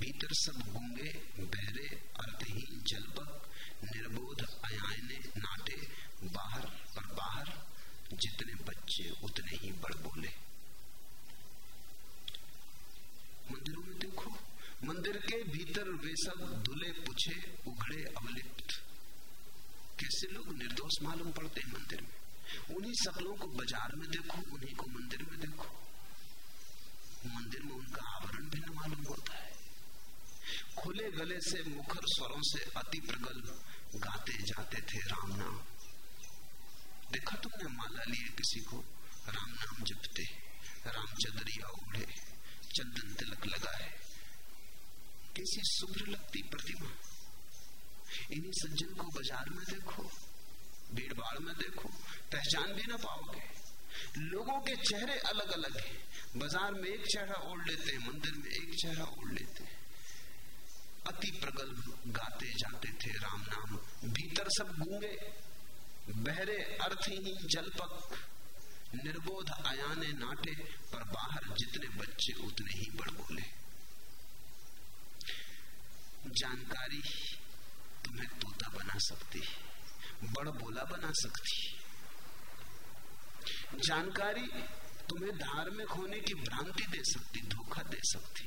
Speaker 1: भीतर सब गूँगे, बहरे अर्थहीन जलपक निर्बोध अयाने नाटे, बाहर और बाहर, जितने बच्चे उतने ही बड़ बोले। मंदिरों में देखो मंदिर के भीतर वे सब धुले, पुछे, उघड़े, अवलिप्त। कैसे लोग निर्दोष मालूम पड़ते हैं मंदिर में? उन्हीं सकलों को बाज़ार में देखो, उन्हीं को मंदिर में देखो। मंदिर में उनका आवरण भिन्न मालूम होता है। खुले गले से, मुखर स्वरों से अति प्रगल्भ गाते जाते थे राम नाम। देखा तुमने माला लिए किसी को? राम नाम जपते राम चदरिया उड़े चंदन तिलक लगाए। कैसी शुभ्र लगती प्रतिमा। इन्हीं सज्जन को बाज़ार में देखो भीड़ भाड़ में देखो, पहचान भी ना पाओगे। लोगों के चेहरे अलग अलग हैं। बाज़ार में एक चेहरा ओढ़ लेते हैं मंदिर में एक चेहरा ओढ़ लेते। हैं अति प्रगल्भ गाते जाते थे राम नाम। भीतर सब गूँगे, बहरे अर्थहीन जलपक। निर्बोध आयाने नाटे, पर बाहर जितने बच्चे, उतने ही बड़ बोले। जानकारी तुम्हें तोता बना सकती बड़ बोला बना सकती जानकारी तुम्हें धार्मिक होने की भ्रांति दे सकती, धोखा दे सकती।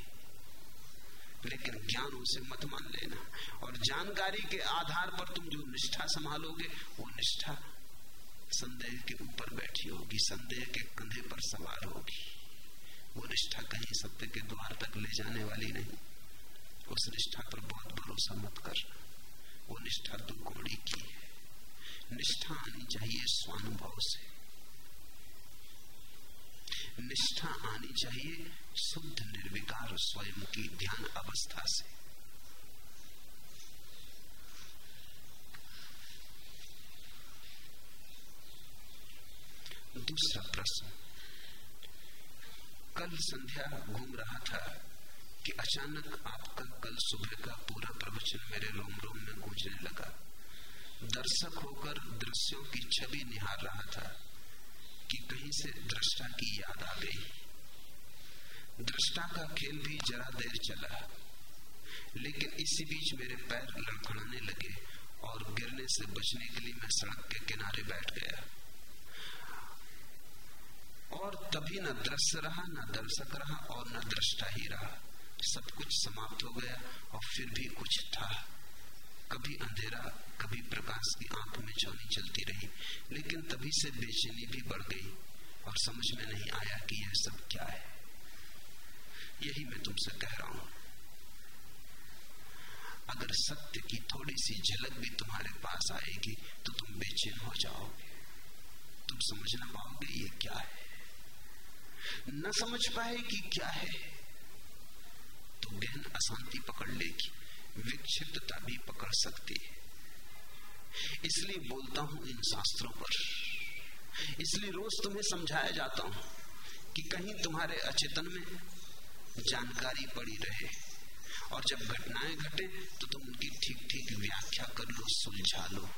Speaker 1: लेकिन ज्ञान उसे मत मान लेना, और जानकारी के आधार पर तुम जो निष्ठा संभालोगे, वो निष्ठा संदेह के ऊपर बैठी होगी, संदेह के कंधे पर सवार होगी। वो निष्ठा कहीं सत्य के द्वार तक ले जाने वाली नहीं। उस निष्ठा पर बहुत भरोसा मत कर। वो निष्ठा तो घोड़ी की है। निष्ठा आनी चाहिए स्वानुभव से। निष्ठा आनी चाहिए शुद्ध निर्विकार स्वयं की ध्यान अवस्था से। दूसरा प्रश्न कल संध्या घूम रहा था कि अचानक आपका कल सुबह का पूरा प्रवचन मेरे रोम रोम में गूंजने लगा। दर्शक होकर दृश्यों की छवि निहार रहा था कि कहीं से दृष्टा की याद आ गई। दृष्टा का खेल भी जरा देर चला, लेकिन इसी बीच मेरे पैर लड़खड़ाने लगे और गिरने से बचने के लिए मैं सड़क के किनारे बैठ गया। और तभी न दृश्य रहा, न दर्शक रहा और न दृष्टा ही रहा। सब कुछ समाप्त हो गया और फिर भी कुछ था। कभी अंधेरा, कभी प्रकाश की आँख में चौनी चलती रही, लेकिन तभी से बेचैनी भी बढ़ गई और समझ में नहीं आया कि यह सब क्या है। यही मैं तुमसे कह रहा हूँ। अगर सत्य की थोड़ी सी झलक भी तुम्हारे पास आएगी तो तुम बेचैन हो जाओगे। तुम समझ ना पाओगे ये क्या है। न समझ पाए कि क्या है। तो गहन अशांति पकड़ लेगी विक्षिप्तता भी पकड़ सकती है। इसलिए बोलता हूँ इन शास्त्रों पर। इसलिए रोज तुम्हें समझाया जाता हूँ कि कहीं तुम्हारे अचेतन में जानकारी पड़ी रहे और जब घटनाएँ घटे तो तुम उनकी ठीक ठीक व्याख्या कर लो, सुलझा लो।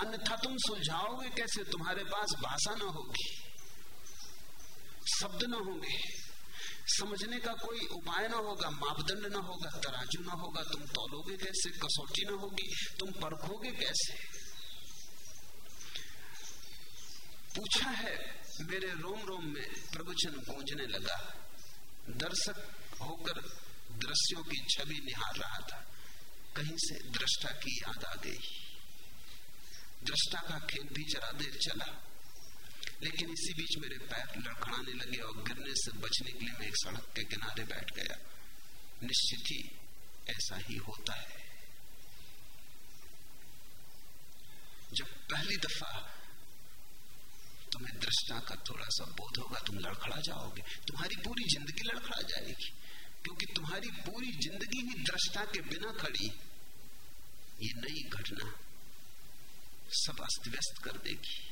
Speaker 1: अन्यथा तुम सुलझाओगे कैसे? तुम्हारे पास भाषा ना होगी। शब्द ना होंगे समझने का कोई उपाय ना होगा, मापदंड ना होगा, तराजू ना होगा, तुम तोलोगे कैसे, कसौटी ना होगी, तुम परखोगे कैसे? पूछा है, मेरे रोम रोम में प्रवचन गूंजने लगा। दर्शक होकर दृश्यों की छवि निहार रहा था। कहीं से दृष्टा की याद आ गई। दृष्टा का खेल भी जरा देर चला। लेकिन इसी बीच मेरे पैर लड़खड़ाने लगे और गिरने से बचने के लिए मैं एक सड़क के किनारे बैठ गया। निश्चित ही ऐसा ही होता है। जब पहली दफ़ा तुम्हें दृष्टा का थोड़ा सा बोध होगा, तुम लड़खड़ा जाओगे। तुम्हारी पूरी ज़िंदगी लड़खड़ा जाएगी, क्योंकि तुम्हारी पूरी ज़िंदगी ही दृष्टा के बिना खड़ी। ये नई घटना सब अस्त व्यस्त कर देगी।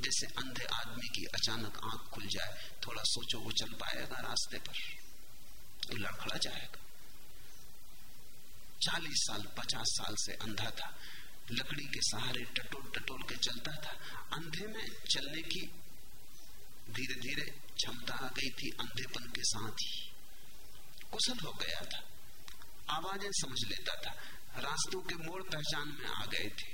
Speaker 1: जैसे अंधे आदमी की अचानक आँख खुल जाए, थोड़ा सोचो वो चल पाएगा रास्ते पर। लड़खड़ा जाएगा। चालीस साल, पचास साल से अंधा था। लकड़ी के सहारे टटोल टटोल के चलता था। अंधे में चलने की धीरे धीरे क्षमता आ गई थी, अंधेपन के साथ ही। कुशल हो गया था। आवाज़ें समझ लेता था। रास्तों के मोड़ पहचान में आ गए थे।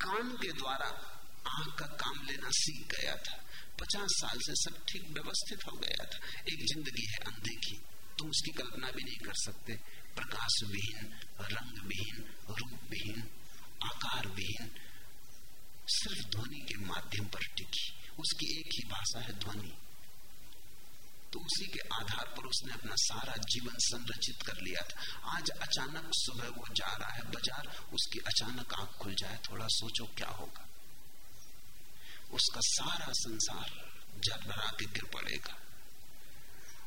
Speaker 1: कान के द्वारा आँख का काम लेना सीख गया था। पचास साल से सब ठीक व्यवस्थित हो गया था। एक ज़िंदगी है अंधे की तुम उसकी कल्पना भी नहीं कर सकते। प्रकाश विहीन रंग विहीन रूप विहीन आकार विहीन सिर्फ़ ध्वनि के माध्यम पर टिकी। उसकी एक ही भाषा है ध्वनि। तो उसी के आधार पर उसने अपना सारा जीवन संरचित कर लिया था। आज अचानक सुबह वो जा रहा है बाज़ार। उसकी अचानक आँख खुल जाए। थोड़ा सोचो क्या होगा। उसका सारा संसार भरा के गिर पड़ेगा।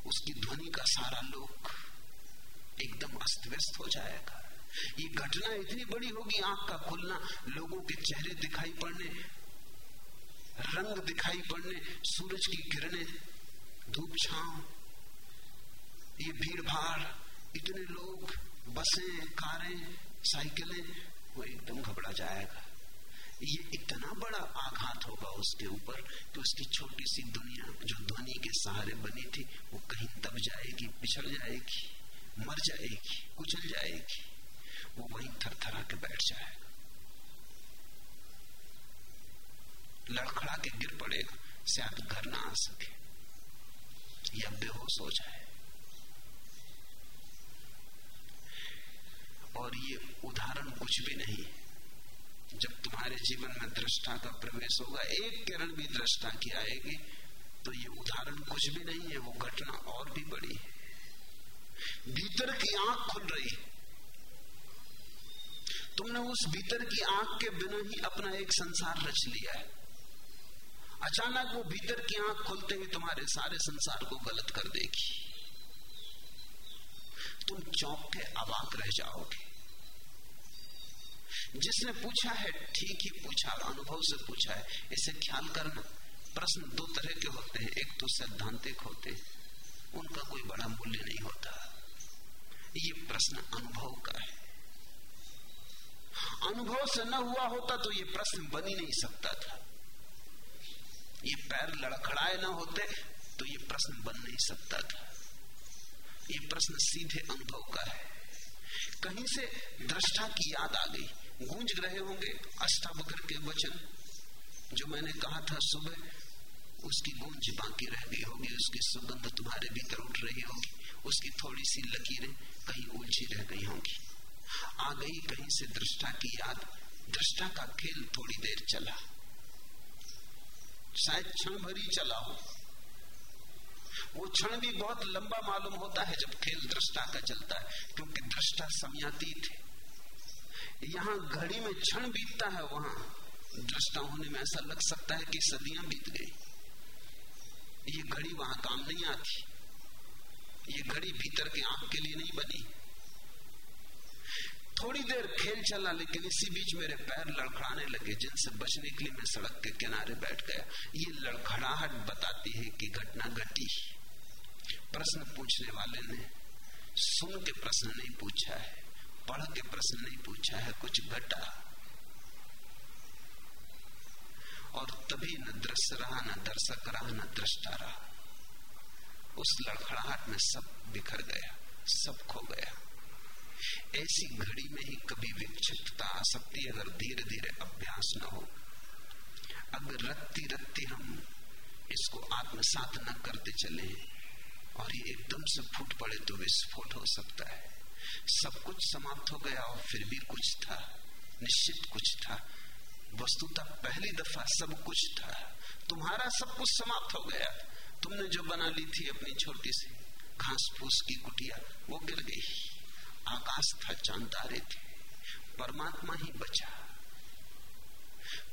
Speaker 1: उसकी ध्वनि का सारा लोक एकदम अस्त व्यस्त हो जाएगा। ये घटना इतनी बड़ी होगी, आँख का खुलना, लोगों के चेहरे दिखाई पड़ने, रंग दिखाई पड़ने, सूरज की किरणें, धूप छाव, ये भीड़ भाड़ इतने लोग, बसें, कारें, साइकिलें, वो एकदम घबरा जाएगा। ये इतना बड़ा आघात होगा उसके ऊपर कि उसकी छोटी सी दुनिया, जो ध्वनि के सहारे बनी थी, वो कहीं दब जाएगी, पिछड़ जाएगी, मर जाएगी, कुचल जाएगी। वो वहीं थरथरा के बैठ जाएगा। लड़खड़ा के गिर पड़ेगा, शायद घर ना आ सके। या बेहोश हो जाए। और ये उदाहरण कुछ भी नहीं। है जब तुम्हारे जीवन में दृष्टा का प्रवेश होगा, एक किरण भी दृष्टा की आएगी तो ये उदाहरण कुछ भी नहीं है, वो घटना और भी बड़ी है। भीतर की आँख खुल रही तुमने उस भीतर की आँख के बिना ही अपना एक संसार रच लिया है। अचानक वो भीतर की आँख खुलते ही तुम्हारे सारे संसार को गलत कर देगी। तुम चौंक के अबाक रह जाओगे। जिसने पूछा है, ठीक ही पूछा, अनुभव से पूछा है, इसे ख्याल करना। प्रश्न दो तरह के होते हैं, एक तो सैद्धांतिक होते हैं, उनका कोई बड़ा मूल्य नहीं होता। ये प्रश्न अनुभव का है। अनुभव से न हुआ होता तो ये प्रश्न बन ही नहीं सकता था। ये पैर लड़खड़ाए ना होते तो ये प्रश्न बन नहीं सकता था। ये प्रश्न सीधे अनुभव का है। कहीं से दृष्टा की याद आ गई। गूंज रहे होंगे अष्टावक्र के वचन। जो मैंने कहा था सुबह, उसकी गूंज बाकी रह गई होगी, उसकी सुगंध तुम्हारे भीतर उठ रही होगी, उसकी थोड़ी सी लकीरें कहीं उलझी रह गई होंगी। आ गई कहीं से दृष्टा की याद, दृष्टा का खेल थोड़ी देर चला। शायद क्षण भरी चला हो। वो क्षण भी बहुत लंबा मालूम होता है जब खेल दृष्टा का चलता है, क्योंकि दृष्टा समयातीत है। यहाँ घड़ी में क्षण बीतता है, वहाँ दृष्टा होने में ऐसा लग सकता है कि सदियाँ बीत गई। ये घड़ी वहाँ काम नहीं आती। ये घड़ी भीतर के आँख के लिए नहीं बनी। थोड़ी देर खेल चला, लेकिन इसी बीच मेरे पैर लड़खड़ाने लगे, जिनसे बचने के लिए मैं सड़क के किनारे बैठ गया। ये लड़खड़ाहट बताती है कि घटना घटी। प्रश्न पूछने वाले ने सुन के प्रश्न नहीं पूछा है। पढ़ के प्रश्न नहीं पूछा है, कुछ घटा। और तभी न दृश्य रहा, न दर्शक रहा, न दृष्टा रहा। उस लड़खड़ाहट में सब बिखर गया, सब खो गया। ऐसी घड़ी में ही कभी विक्षिप्तता आ सकती है अगर धीरे धीरे अभ्यास न हो, अगर रत्ती रत्ती हम इसको आत्मसात न करते चले, और ये एकदम से फूट पड़े तो विस्फोट हो सकता है। सब कुछ समाप्त हो गया और फिर भी कुछ था, निश्चित कुछ था। वस्तुतः पहली दफ़ा सब कुछ था। तुम्हारा सब कुछ समाप्त हो गया। तुमने जो बना ली थी अपनी छोटी सी घास फूस की कुटिया वो गिर गई। आकाश था, चाँद तारे थे। परमात्मा ही बचा।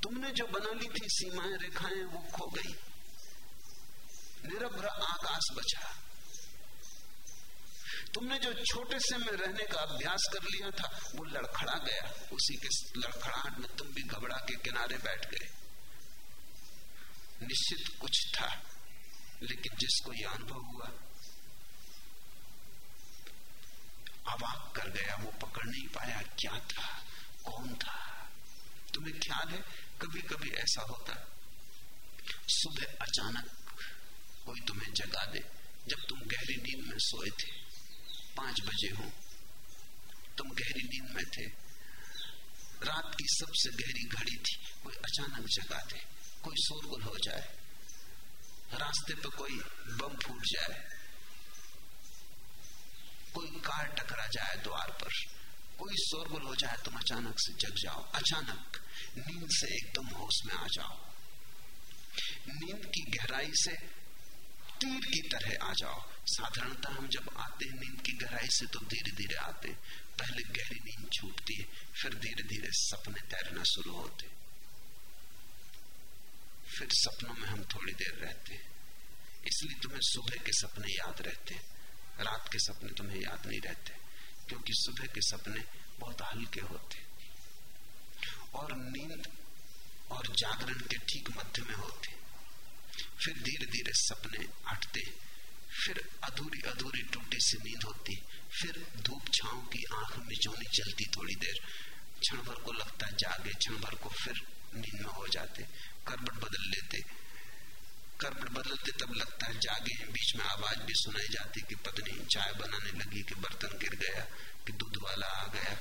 Speaker 1: तुमने जो बना ली थी सीमाएँ, रेखाएँ, वो खो गई। निरभ्र आकाश बचा। तुमने जो छोटे से में रहने का अभ्यास कर लिया था, वो लड़खड़ा गया। उसी के लड़खड़ाहट में तुम भी घबरा के किनारे बैठ गए। निश्चित कुछ था, लेकिन जिसको यह अनुभव हुआ, अवाक कर गया। वो पकड़ नहीं पाया क्या था, कौन था। तुम्हें ख्याल है कभी कभी ऐसा होता, सुबह अचानक कोई तुम्हें जगा दे, जब तुम गहरी नींद में सोए थे। पाँच बजे हो। तुम गहरी नींद में थे। रात की सबसे गहरी घड़ी थी। कोई अचानक जगा दे। कोई शोरगुल हो जाए। रास्ते पे कोई बम फूट जाए। कोई कार टकरा जाए द्वार पर। कोई शोरगुल हो जाए तुम अचानक से जग जाओ। अचानक नींद से एकदम होश में आ जाओ। नींद की गहराई से तीर की तरह आ जाओ। साधारणतः हम जब आते हैं, नींद की गहराई से तो धीरे धीरे आते पहले गहरी नींद छूटती है, फिर धीरे धीरे सपने तैरना शुरू होते फिर सपनों में हम थोड़ी देर रहते इसलिए तुम्हें सुबह के सपने याद रहते रात के सपने तुम्हें याद नहीं रहते, क्योंकि सुबह के सपने बहुत हल्के होते और नींद और जागरण के ठीक मध्य में होते फिर धीरे धीरे सपने हटते, फिर अधूरी अधूरी टूटी सी नींद होती, फिर धूप छाव की आँख मिचौनी चलती थोड़ी देर। क्षण भर को लगता जागे, क्षण भर को फिर नींद में हो जाते करबट बदल लेते। कर्म बदलते तब लगता है जागे बीच में आवाज़ भी सुनाई जाती कि पत्नी चाय बनाने लगी कि बर्तन गिर गया, कि दूध वाला आ गया,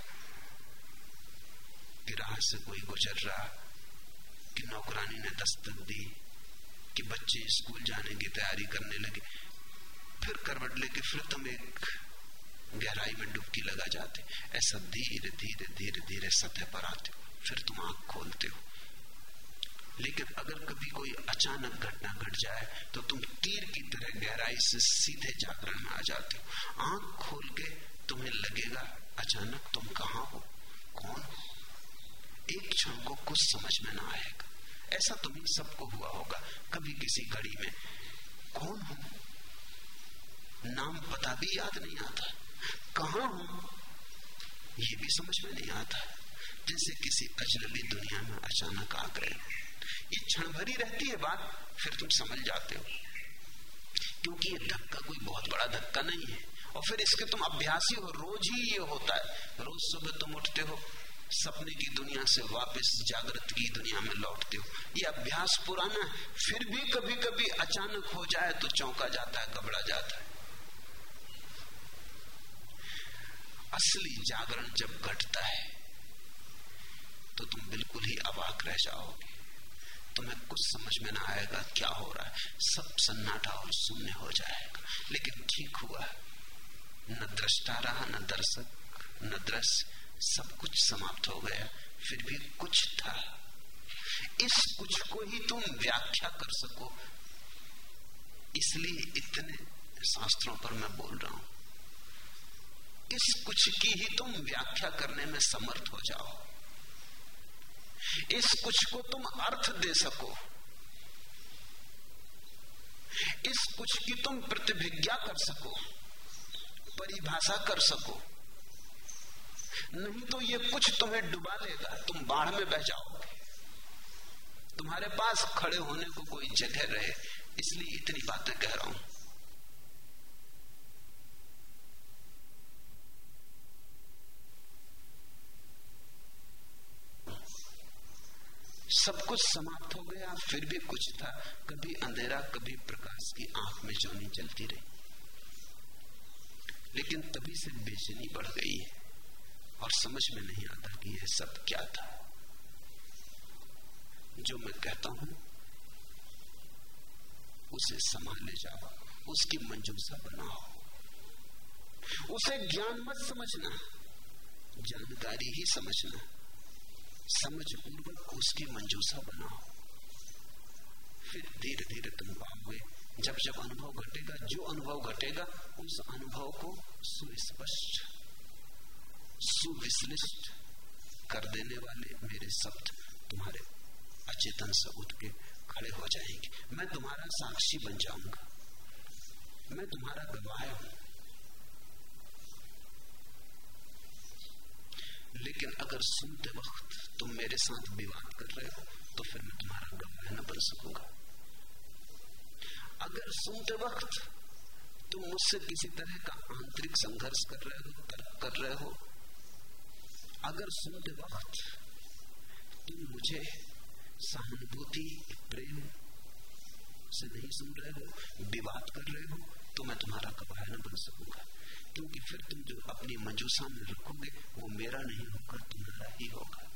Speaker 1: कि राह से कोई गुजर रहा, कि नौकरानी ने दस्तक दी। कि बच्चे स्कूल जाने की तैयारी करने लगे। फिर करवट लेके फिर तुम एक गहराई में डुबकी लगा जाते। ऐसा धीरे धीरे धीरे धीरे सतह पर आते हो। फिर तुम आँख खोलते हो। लेकिन अगर कभी कोई अचानक घटना घट जाए तो तुम तीर की तरह गहराई से सीधे जागरण में आ जाते हो। आँख खोल के तुम्हें लगेगा, अचानक तुम कहा हो? कौन हो? एक क्षण को कुछ समझ में ना आएगा। ऐसा तुम्हें सबको हुआ होगा, कभी किसी घड़ी में। कौन हो? नाम पता भी याद नहीं आता। कहा हूँ? ये भी समझ में नहीं आता। जैसे किसी अजनबी दुनिया में अचानक आ गए ये क्षण भरी रहती है बात, फिर तुम समझ जाते हो। क्योंकि ये धक्का कोई बहुत बड़ा धक्का नहीं है। और फिर इसके तुम अभ्यासी हो, रोज ही ये होता है। रोज सुबह तुम उठते हो सपने की दुनिया से वापस जागृत की दुनिया में लौटते हो। ये अभ्यास पुराना है। फिर भी कभी कभी अचानक हो जाए तो चौंका जाता है, घबरा जाता है। असली जागरण जब घटता है तो तुम बिल्कुल ही अवाक रह जाओगे। तुम्हें कुछ समझ में ना आएगा क्या हो रहा है। सब सन्नाटा और शून्य हो जाएगा। लेकिन ठीक हुआ। न दृष्टा रहा, न दर्शक, न दृश्य। सब कुछ समाप्त हो गया, फिर भी कुछ था। इस कुछ को ही तुम व्याख्या कर सको। इसलिए इतने शास्त्रों पर मैं बोल रहा हूँ। इस कुछ की ही तुम व्याख्या करने में समर्थ हो जाओ। इस कुछ को तुम अर्थ दे सको। इस कुछ की तुम प्रतिभिज्ञा कर सको, परिभाषा कर सको। नहीं तो ये कुछ तुम्हें डुबा लेगा तुम बाढ़ में बह जाओगे। तुम्हारे पास खड़े होने को कोई जगह रहे, इसलिए इतनी बातें कह रहा हूँ। सब कुछ समाप्त हो गया, फिर भी कुछ था। कभी अंधेरा, कभी प्रकाश की आँख में जोनी चलती रही। लेकिन तभी से बेचैनी बढ़ गई है। और समझ में नहीं आता कि यह सब क्या था। जो मैं कहता हूँ, उसे संभाले जाओ, उसकी मंजूसा बनाओ। उसे ज्ञान मत समझना, जानकारी ही समझना। समझ पूर्वक उसकी मंजूसा बनाओ। फिर धीरे धीरे तुम पाओगे जब जब अनुभव घटेगा, जो अनुभव घटेगा, उस अनुभव को सुस्पष्ट सुविश्लिष्ट कर देने वाले मेरे शब्द तुम्हारे अचेतन से उठ के खड़े हो जाएँगे। मैं तुम्हारा साक्षी बन जाऊँगा। मैं तुम्हारा गवाह हूँ। लेकिन अगर सुनते वक्त तुम मेरे साथ विवाद कर रहे हो तो फिर मैं तुम्हारा गवाह न बन सकूँगा। अगर सुनते वक्त तुम मुझसे किसी तरह का आंतरिक संघर्ष कर रहे हो तर्क कर रहे हो अगर सुनते वक्त तुम मुझे सहानुभूति, प्रेम से नहीं सुन रहे हो, विवाद कर रहे हो तो मैं तुम्हारा गवाह न बन सकूँगा। क्योंकि फिर तुम जो अपनी मंजूसा में रखोगे, वो मेरा नहीं होगा, तुम्हारा ही होगा।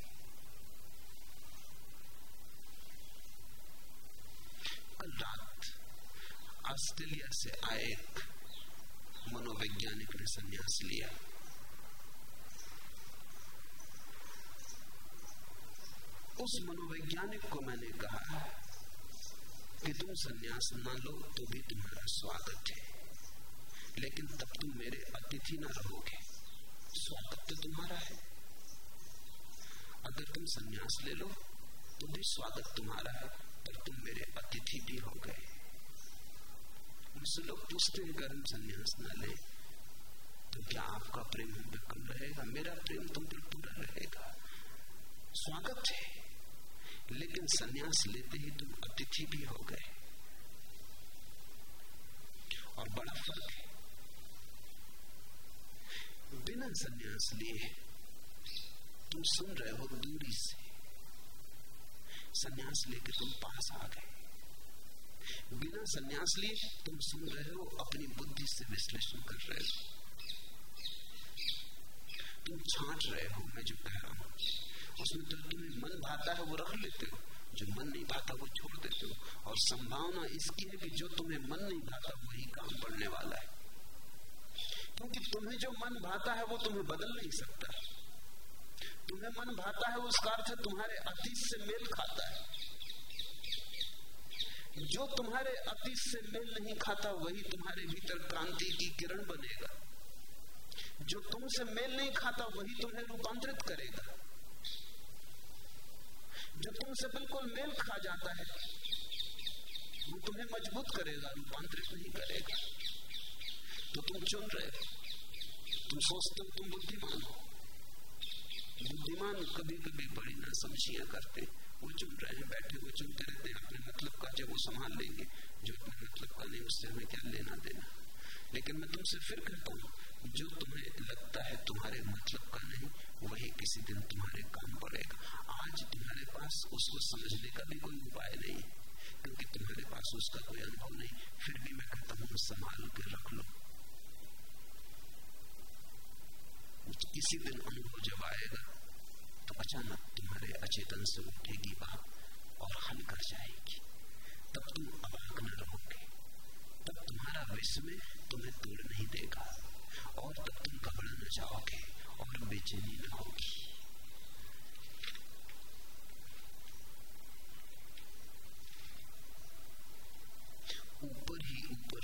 Speaker 1: कल रात ऑस्ट्रेलिया से आए एक मनोवैज्ञानिक ने संन्यास लिया। उस मनोवैज्ञानिक को मैंने कहा कि तुम संन्यास ना लो तो भी तुम्हारा स्वागत है। लेकिन तब तुम मेरे अतिथि न रहोगे। स्वागत तो तुम्हारा है। अगर तुम संन्यास ले लो तो भी स्वागत तुम्हारा है, पर तुम मेरे अतिथि भी हो गए। लोग पूछते हैं, अगर संन्यास न ले तो क्या आपका प्रेम हम कम रहेगा? मेरा प्रेम तुम पर पूरा रहेगा। स्वागत है। लेकिन संन्यास लेते ही तुम अतिथि भी हो गए। और बड़ा फ़र्क है। बिना संन्यास लिए तुम सुन रहे हो दूरी से। संन्यास लेके तुम पास आ गए। बिना संन्यास लिए तुम सुन रहे हो, अपनी बुद्धि से विश्लेषण कर रहे हो। तुम छांट रहे हो, मैं जो कह रहा हूँ। उसमें तो तुम्हें मन भाता है वो रख लेते हो। जो मन नहीं भाता वो छोड़ देते हो। और संभावना इसकी है कि जो तुम्हें मन नहीं भाता, वही काम पड़ने वाला है। क्योंकि तुम्हें जो मन भाता है, वो तुम्हें बदल नहीं सकता। तुम्हें मन भाता है उसका अर्थ तुम्हारे अतीत से मेल खाता है। जो तुम्हारे अतीत से मेल नहीं खाता, वही तुम्हारे भीतर क्रांति की किरण बनेगा। जो तुमसे मेल नहीं खाता, वही तुम्हें रूपांतरित करेगा। जो तुमसे बिल्कुल मेल खा जाता है, वो तुम्हें मज़बूत करेगा, रूपांतरित नहीं करेगा। तो तुम चुन रहे हो। तुम सोचते हो तुम बुद्धिमान हो। बुद्धिमान कभी कभी बड़ी ना समझिया करते। वो चुन रहे हैं, बैठे वो चुनते रहते हैं। अपने मतलब का जब वो संभाल लेंगे, जो अपने मतलब का नहीं, उससे हमें क्या लेना देना? लेकिन मैं तुमसे फिर कहता हूँ जो तुम्हें लगता है तुम्हारे मतलब का नहीं, वही किसी दिन तुम्हारे काम पड़ेगा आज तुम्हारे पास उसको समझने का भी कोई उपाय नहीं क्योंकि तुम्हारे पास उसका कोई अनुभव नहीं। फिर भी मैं कहता हूँ, संभाल के रख लो। किसी दिन अनुभव जब आएगा तो अचानक तुम्हारे अचेतन से उठेगी बात और हल कर जाएगी। तब तुम अबाक न रहोगे। तब तुम्हारा में तुम्हें तोड़ नहीं देगा। और तब तुम घबरा न जाओगे और बेचैनी न होगी ऊपर ही ऊपर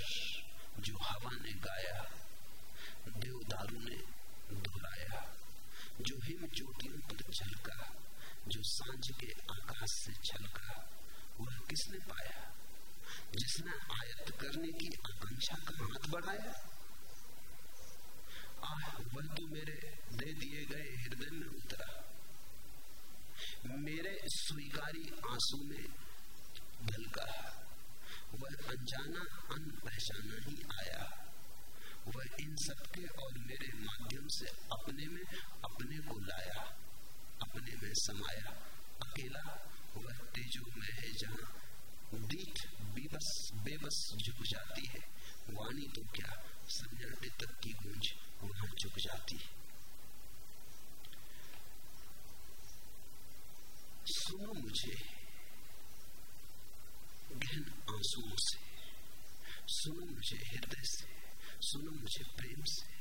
Speaker 1: जो हवा ने गाया देवदारू ने दोहराया जो हिम चोटियों पर झलका जो साँझ के आकाश से छलका, वह किसने पाया? जिसने आयत करने की आकांक्षा का हाथ बढ़ाया? वह तो मेरे, दे दिए गए हृदय में उतरा। मेरे स्वीकारी आँसू में ढलका वह अनजाना अन पहचाना ही आया। वह इन सबके और मेरे माध्यम से अपने में, अपने को लाया, अपने में समाया। अकेला, वह तेजो में है जहाँ दीठ बेबस बेबस झुक जाती है। वाणी तो क्या सन्नाटे तक की गूंज वहाँ झुक जाती है। सुनो मुझे गहन आंसुओं से सुनो मुझे हृदय से सुनो मुझे प्रेम से,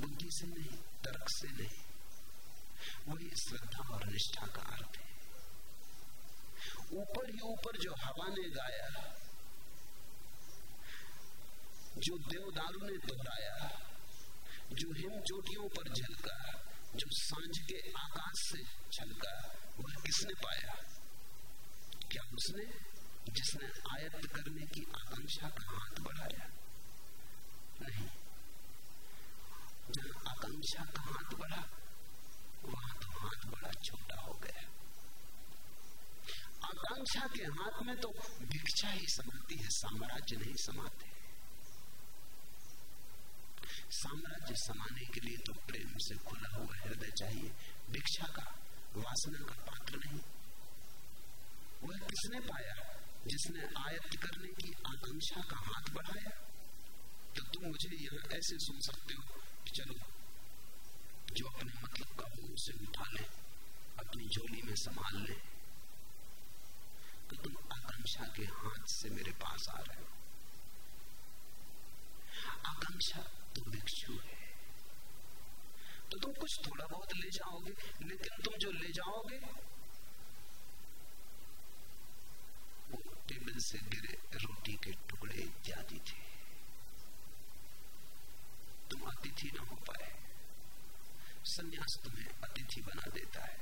Speaker 1: बुद्धि से नहीं, तर्क से नहीं, वही श्रद्धा और निष्ठा का अर्थ है। ऊपर ही ऊपर जो हवा ने गाया जो देवदारू ने दोहराया जो हिम चोटियों पर झलका जो साँझ के आकाश से छलका, वह किसने पाया? क्या उसने, जिसने आयत्त करने की आकांक्षा का हाथ बढ़ाया? नहीं। जहाँ आकांक्षा का हाथ बढ़ा, वहाँ तो हाथ बड़ा छोटा हो गया। आकांक्षा के हाथ में तो भिक्षा ही समाती है, साम्राज्य नहीं समाते। साम्राज्य समाने के लिए तो प्रेम से खुला हुआ हृदय चाहिए। भिक्षा का वासना का पात्र नहीं। वह किसने पाया? जिसने आयत्त करने की आकांक्षा का हाथ बढ़ाया? तो तुम मुझे यहाँ ऐसे सुन सकते हो कि चलो, जो अपने मतलब का हो उसे उठा ले, अपनी झोली में संभाल ले। तो तुम आकांक्षा के हाथ से मेरे पास आ रहे हो। आकांक्षा तो भिक्षु है। तो तुम कुछ थोड़ा बहुत ले जाओगे, लेकिन तुम जो ले जाओगे, वो टेबल से गिरे, रोटी के टुकड़े इत्यादि थे। तुम अतिथि ना हो पाए। संन्यास तुम्हें अतिथि बना देता है।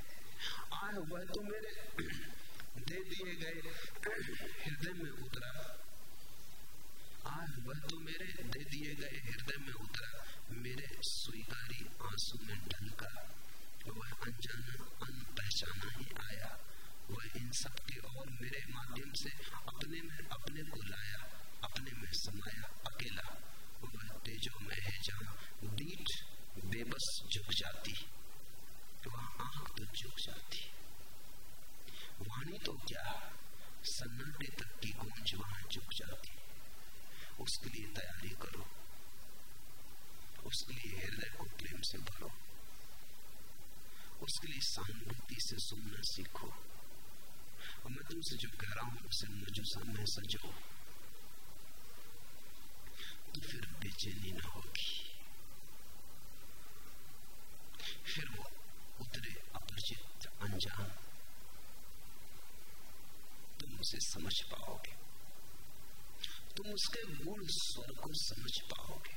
Speaker 1: आए वह तो मेरे दे दिए गए। हृदय में उतरा। आज वह तो मेरे दे दिए गए हृदय में उतरा। मेरे स्वीकारी आँसू में ढलका। वह अनजाना अन पहचाना ही आया। वह इन सब के और मेरे माध्यम से अपने में अपने को लाया, अपने में समाया, अकेला। वह तेजो में है जहाँ दीठ बेबस झुक जाती, वहाँ आँख तो झुक जाती। वाणी तो क्या? सन्नाटे तक की गूंज वहाँ झुक जाती। उसके लिए तैयारी करो। उसके लिए हृदय को प्रेम से भरो। उसके लिए सहानुभूति से सुनना सीखो। और मैं तुमसे जो कह रहा हूँ उसे मुझे सामने सजो तो फिर बेचैनी ना होगी। फिर वो उतरे अपरिचित अनजान तुम उसे समझ पाओगे। तुम उसके गुण स्वर को समझ पाओगे।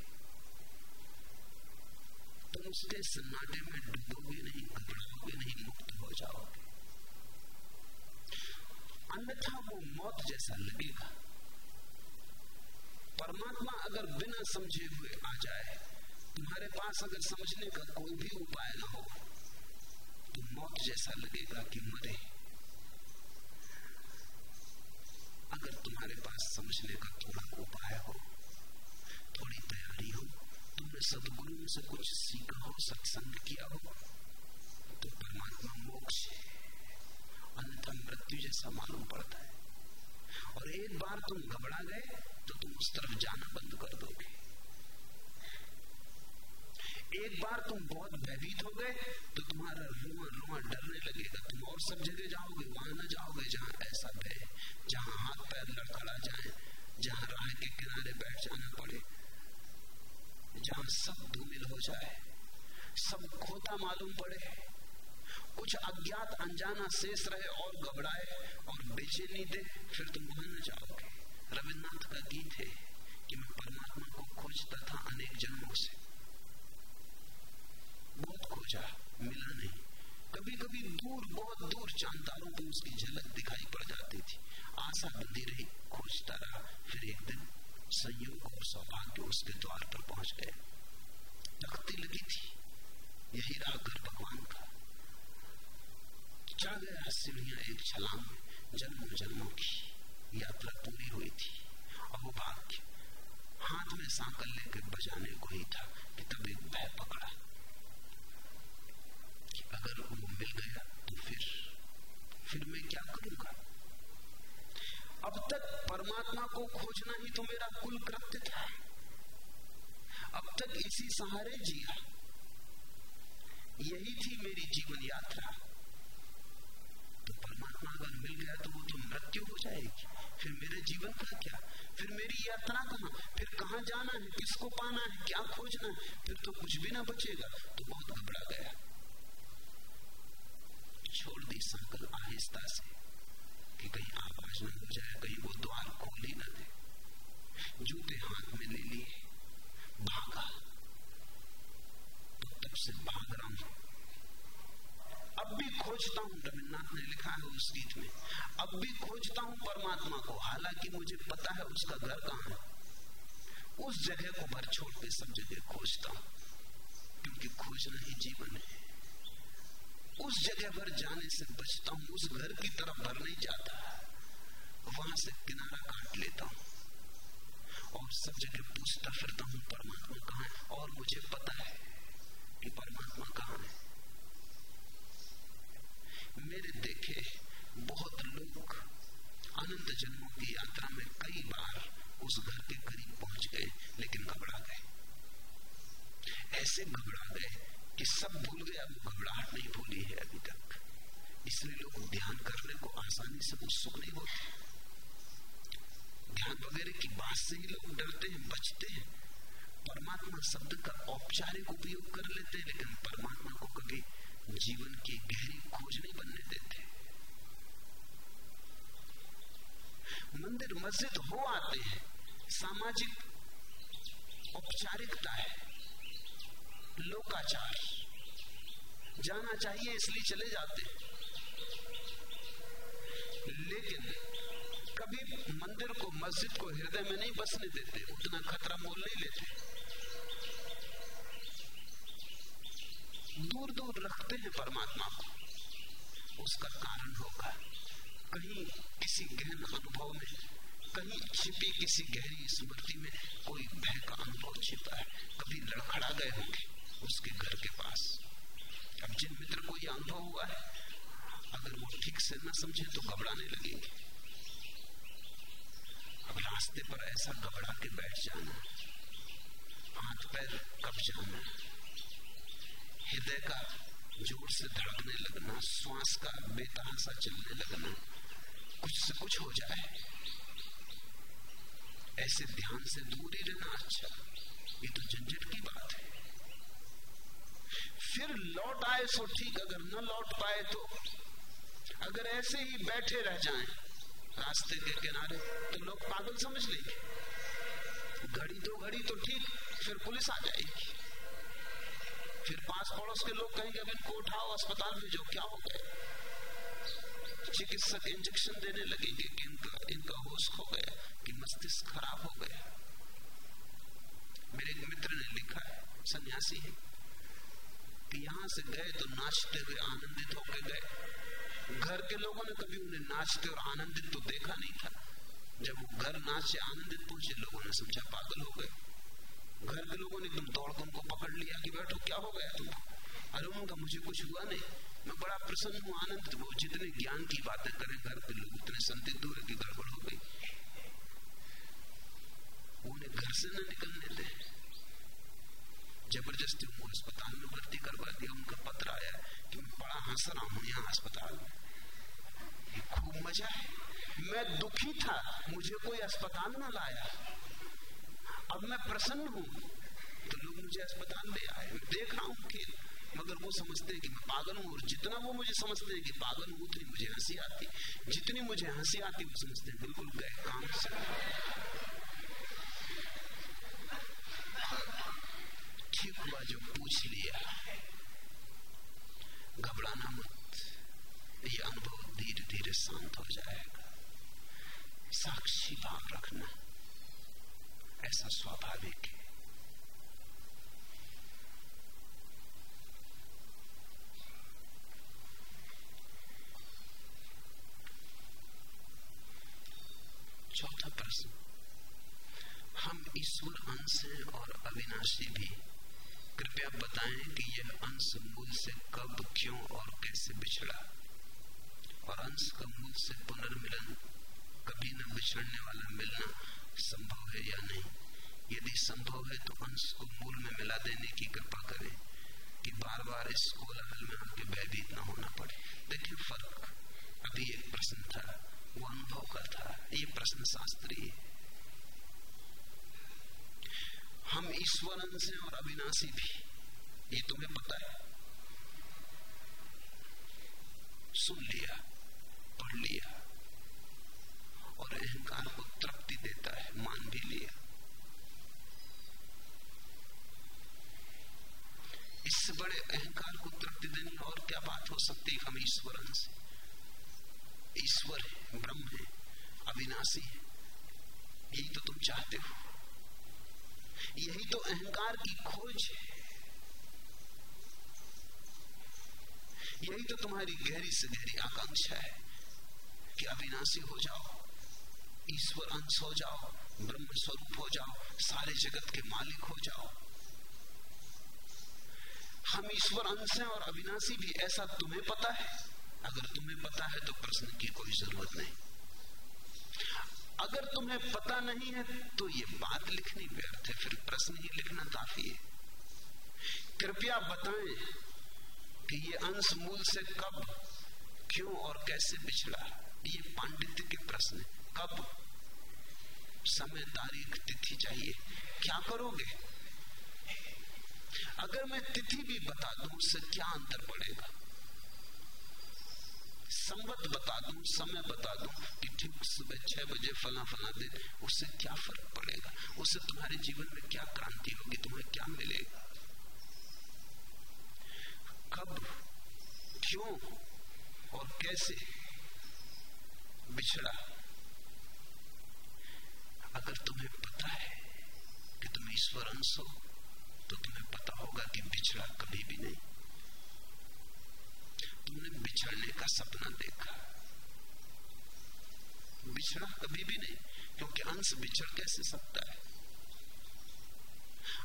Speaker 1: तुम उसके सन्नाटे में डूबोगे नहीं, घबराओगे नहीं, मुक्त हो जाओगे। अन्यथा वो मौत जैसा लगेगा। परमात्मा अगर बिना समझे हुए आ जाए, तुम्हारे पास अगर समझने का कोई भी उपाय ना हो तो मौत जैसा लगेगा कि मरे। अगर तुम्हारे पास समझने का थोड़ा उपाय हो, थोड़ी तैयारी हो, तुमने सदगुरु से कुछ सीखा हो, सत्संग किया हो तो परमात्मा मोक्ष अन्यथा मृत्यु जैसा मालूम पड़ता है। और एक बार तुम घबरा गए तो तुम उस तरफ़ जाना बंद कर दोगे। एक बार तुम बहुत भयभीत हो गए तो तुम्हारा रुआ रुआ डरने लगेगा तुम और सब जगह जाओगे, वहाँ न जाओगे जहाँ ऐसा भय, जहाँ हाथ पैर लड़खड़ा जाए, जहाँ राह के किनारे बैठ जाना पड़े, जहाँ सब धूमिल हो जाए, सब खोता मालूम पड़े। कुछ अज्ञात अनजाना शेष रहे और घबराए और बेचैनी दे, फिर तुम वहाँ न जाओगे। रविन्द्रनाथ का गीत है कि मैं परमात्मा को खोजता था अनेक जन्मों से। बहुत खोजा, मिला नहीं। कभी कभी दूर, बहुत दूर चांदारों पर उसकी झलक दिखाई पड़ जाती थी। आशा बंधी रही खोजता रहा फिर एक दिन संयोग और सौभाग्य उसके द्वार पर पहुँच गए। तख्ती लगी थी, यही रहा घर भगवान का। चढ़ गया सीढ़ियाँ एक छलांग में जन्मों जन्मों की यात्रा पूरी हुई थी। और वो भाग्य हाथ में सांकल लेकर बजाने को ही था कि तब एक भय पकड़ा। कि अगर वो मिल गया तो फिर फिर मैं क्या करूँगा अब तक परमात्मा को खोजना ही तो मेरा कुल कृत्य था अब तक इसी सहारे जिया यही थी मेरी जीवन यात्रा तो परमात्मा अगर मिल गया तो वो तो मृत्यु हो जाएगी फिर मेरे जीवन का क्या फिर मेरी यात्रा कहाँ फिर कहाँ जाना है किसको पाना है क्या खोजना है फिर तो कुछ भी ना बचेगा तो बहुत घबरा गया छोड़ दी, संकल आहिस्ता से, कि कहीं आवाज़ ना हो जाए, कहीं वो द्वार खोल ही ना दे। जूते हाथ में ले लिए, भागा। तो तब से भाग रहा हूँ। अब भी खोजता हूँ, रविन्द्रनाथ ने लिखा है उस गीत में। अब भी खोजता हूँ परमात्मा को, हालाँकि मुझे पता है उसका घर कहाँ है। उस जगह को भर छोड़ के सब जगह खोजता हूँ, क्योंकि खोजना ही जीवन है। उस जगह पर जाने से बचता हूँ, उस घर की तरफ़ भर नहीं जाता। वहाँ से किनारा काट लेता हूँ और सब जगह पूछता फिरता हूँ, परमात्मा कहाँ है? और मुझे पता है कि परमात्मा कहाँ है। मेरे देखे बहुत लोग अनंत जन्मों की यात्रा में कई बार उस घर के करीब पहुँच गए, लेकिन घबरा गए। ऐसे घबरा गए कि सब भूल गया वो घबराहट नहीं भूली है अभी तक। इसलिए लोग ध्यान करने को आसानी से उत्सुक नहीं होते ध्यान वगैरह की बात से ही लोग डरते हैं, बचते हैं। परमात्मा शब्द का औपचारिक उपयोग कर लेते हैं, लेकिन परमात्मा को कभी जीवन की गहरी खोज नहीं बनने देते। मंदिर मस्जिद हो आते हैं, सामाजिक औपचारिकता है। लोकाचार जाना चाहिए, इसलिए चले जाते लेकिन कभी मंदिर को, मस्जिद को हृदय में नहीं बसने देते, उतना खतरा मोल नहीं लेते। दूर दूर रखते हैं परमात्मा को। उसका कारण होगा, कहीं किसी गहन अनुभव में, कहीं छिपी किसी गहरी स्मृति में कोई भय का अनुभव छिपा है। कभी लड़खड़ा गए होंगे। उसके घर के पास। अब जिन मित्र को यह अनुभव हुआ है, अगर वो ठीक से न समझे तो घबराने लगेंगे। अब रास्ते पर ऐसा घबरा के बैठ जाना, हाथ पैर कब जाना, हृदय का ज़ोर से धड़कने लगना, श्वास का बेतहासा चलने लगना, कुछ से कुछ हो जाए। ऐसे ध्यान से दूर ही रहना अच्छा। ये तो झंझट की बात है। फिर लौट आए सो ठीक, अगर न लौट पाए तो अगर ऐसे ही बैठे रह जाएँ रास्ते के किनारे तो लोग पागल समझ लेंगे। घड़ी दो घड़ी तो ठीक, फिर पुलिस आ जाएगी। फिर पास पड़ोस के लोग कहेंगे अब इनको उठाओ अस्पताल में जो क्या हो गए चिकित्सक इंजेक्शन देने लगेंगे कि इनका इनका होश खो गया, कि मस्तिष्क खराब हो गया। मेरे एक मित्र ने लिखा है, सन्यासी है। कि यहाँ से गए तो नाचते हुए आनंदित होकर गए। घर के लोगों ने कभी उन्हें नाचते और आनंदित तो देखा नहीं था। जब घर नाच, आनंदित पहुँचे, लोगों ने समझा, पागल हो गए। घर के लोगों ने एकदम दौड़ कर उनको पकड़ लिया कि बैठो, क्या हो गया तुम? अरे उनका मुझे कुछ हुआ नहीं। मैं बड़ा प्रसन्न हूँ आनंद वो जितने ज्ञान की बातें करें घर के लोग उतने संदिग्ध हुए कि गड़बड़ हो गई। उन्हें घर से न निकलने दे। ज़बरदस्ती उनको अस्पताल में भर्ती करवा दिया, उनका पत्र आया कि मैं बड़ा हंस रहा हूँ यहाँ अस्पताल में। खूब मज़ा है। मैं दुखी था, मुझे कोई अस्पताल में लाया। अब मैं प्रसन्न हूँ। तो लोग मुझे अस्पताल ले आए। मैं देख रहा हूँ खेल मगर वो समझते हैं कि मैं पागल हूँ और जितना वो मुझे समझते हैं कि पागल हूँ, उतनी मुझे हँसी आती। जितनी मुझे हँसी आती, वो समझते हैं, बिल्कुल गए काम से। मुझे हुआ जो पूछ लिया घबराना मत ये अनुभव धीरे धीरे शांत हो जाएगा साक्षी भाव रखना ऐसा स्वाभाविक है चौथा प्रश्न हम ईश्वर अंश हैं और अविनाशी भी कृपया बताएँ कि यह अंश मूल से कब, क्यों और कैसे बिछड़ा और अंश का मूल से पुनर्मिलन, कभी न बिछड़ने वाला मिलना संभव है या नहीं? यदि संभव है तो अंश को मूल में मिला देने की कृपा करें कि बार बार इस कोलाहल में आपके भयभीत न होना पड़े। देखिए, फ़र्क अभी एक प्रश्न था, वो अनुभव का था। ये प्रश्न शास्त्रीय हम ईश्वर अंश हैं और अविनाशी भी, ये तुम्हें पता है। सुन लिया, पढ़ लिया, और अहंकार को तृप्ति देता है, मान भी लिया। इससे बड़े अहंकार को तृप्ति देने और क्या बात हो सकती है हम ईश्वर अंश ईश्वर है, ब्रह्म है, अविनाशी है, यही तो तुम चाहते हो। यही तो अहंकार की खोज है। यही तो तुम्हारी गहरी से गहरी आकांक्षा है कि अविनाशी हो जाओ ईश्वर अंश हो जाओ ब्रह्म स्वरूप हो जाओ, सारे जगत के मालिक हो जाओ। हम ईश्वर अंश हैं और अविनाशी भी, ऐसा तुम्हें पता है? अगर तुम्हें पता है तो प्रश्न की कोई ज़रूरत नहीं। अगर तुम्हें पता नहीं है तो ये बात लिखनी व्यर्थ है, फिर प्रश्न ही लिखना काफ़ी है। कृपया बताएँ कि ये अंश मूल से कब, क्यों और कैसे बिछड़ा ये पांडित्य के प्रश्न कब? समय तारीख, तिथि चाहिए। क्या करोगे? अगर मैं तिथि भी बता दूँ, उससे क्या अंतर पड़ेगा? संबत बता दूँ, समय बता दूँ कि ठीक सुबह छह बजे फला फला दिन, उससे क्या फ़र्क पड़ेगा? उससे तुम्हारे जीवन में क्या क्रांति होगी? तुम्हें क्या मिलेगा? कब, क्यों और कैसे बिछड़ा? अगर तुम्हें पता है कि तुम ईश्वर अंश हो तो तुम्हें पता होगा कि बिछड़ा कभी भी नहीं। तुमने बिछड़ने का सपना देखा। बिछड़ा कभी भी नहीं, क्योंकि अंश बिछड़ कैसे सकता है?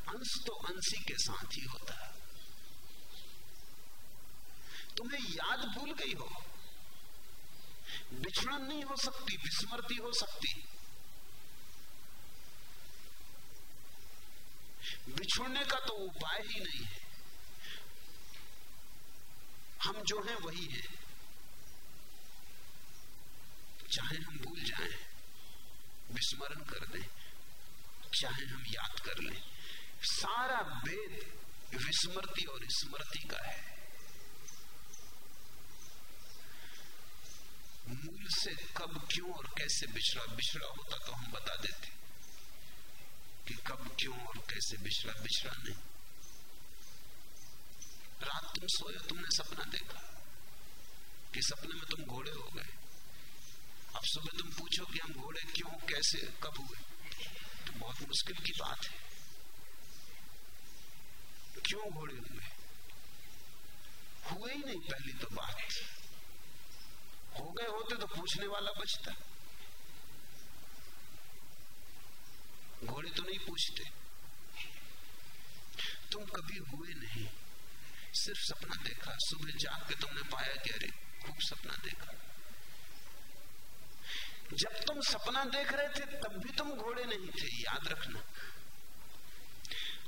Speaker 1: अंश तो अंशी के साथ ही होता है। तुम्हें याद भूल गई हो? बिछड़न नहीं हो सकती, विस्मृति हो सकती। बिछुड़ने का तो उपाय ही नहीं है। हम जो हैं वही हैं। चाहे हम भूल जाएँ, विस्मरण कर दें चाहे हम याद कर लें सारा वेद विस्मृति और स्मृति का है। मूल से कब क्यों और कैसे बिछड़ा बिछड़ा होता तो हम बता देते कि कब क्यों और कैसे बिछड़ा बिछड़ा नहीं। रात तुम सोए तुमने सपना देखा। कि सपने में तुम घोड़े हो गए। अब सुबह तुम पूछो कि हम घोड़े क्यों, कैसे, कब हुए? तो बहुत मुश्किल की बात है। क्यों घोड़े हुए? हुए ही नहीं, पहली तो बात। हो गए होते तो पूछने वाला बचता। घोड़े तो नहीं पूछते। तुम कभी हुए नहीं। सिर्फ़ सपना देखा, सुबह जाग के तुमने पाया कि अरे, खूब सपना देखा। जब तुम सपना देख रहे थे, तब भी तुम घोड़े नहीं थे, याद रखना।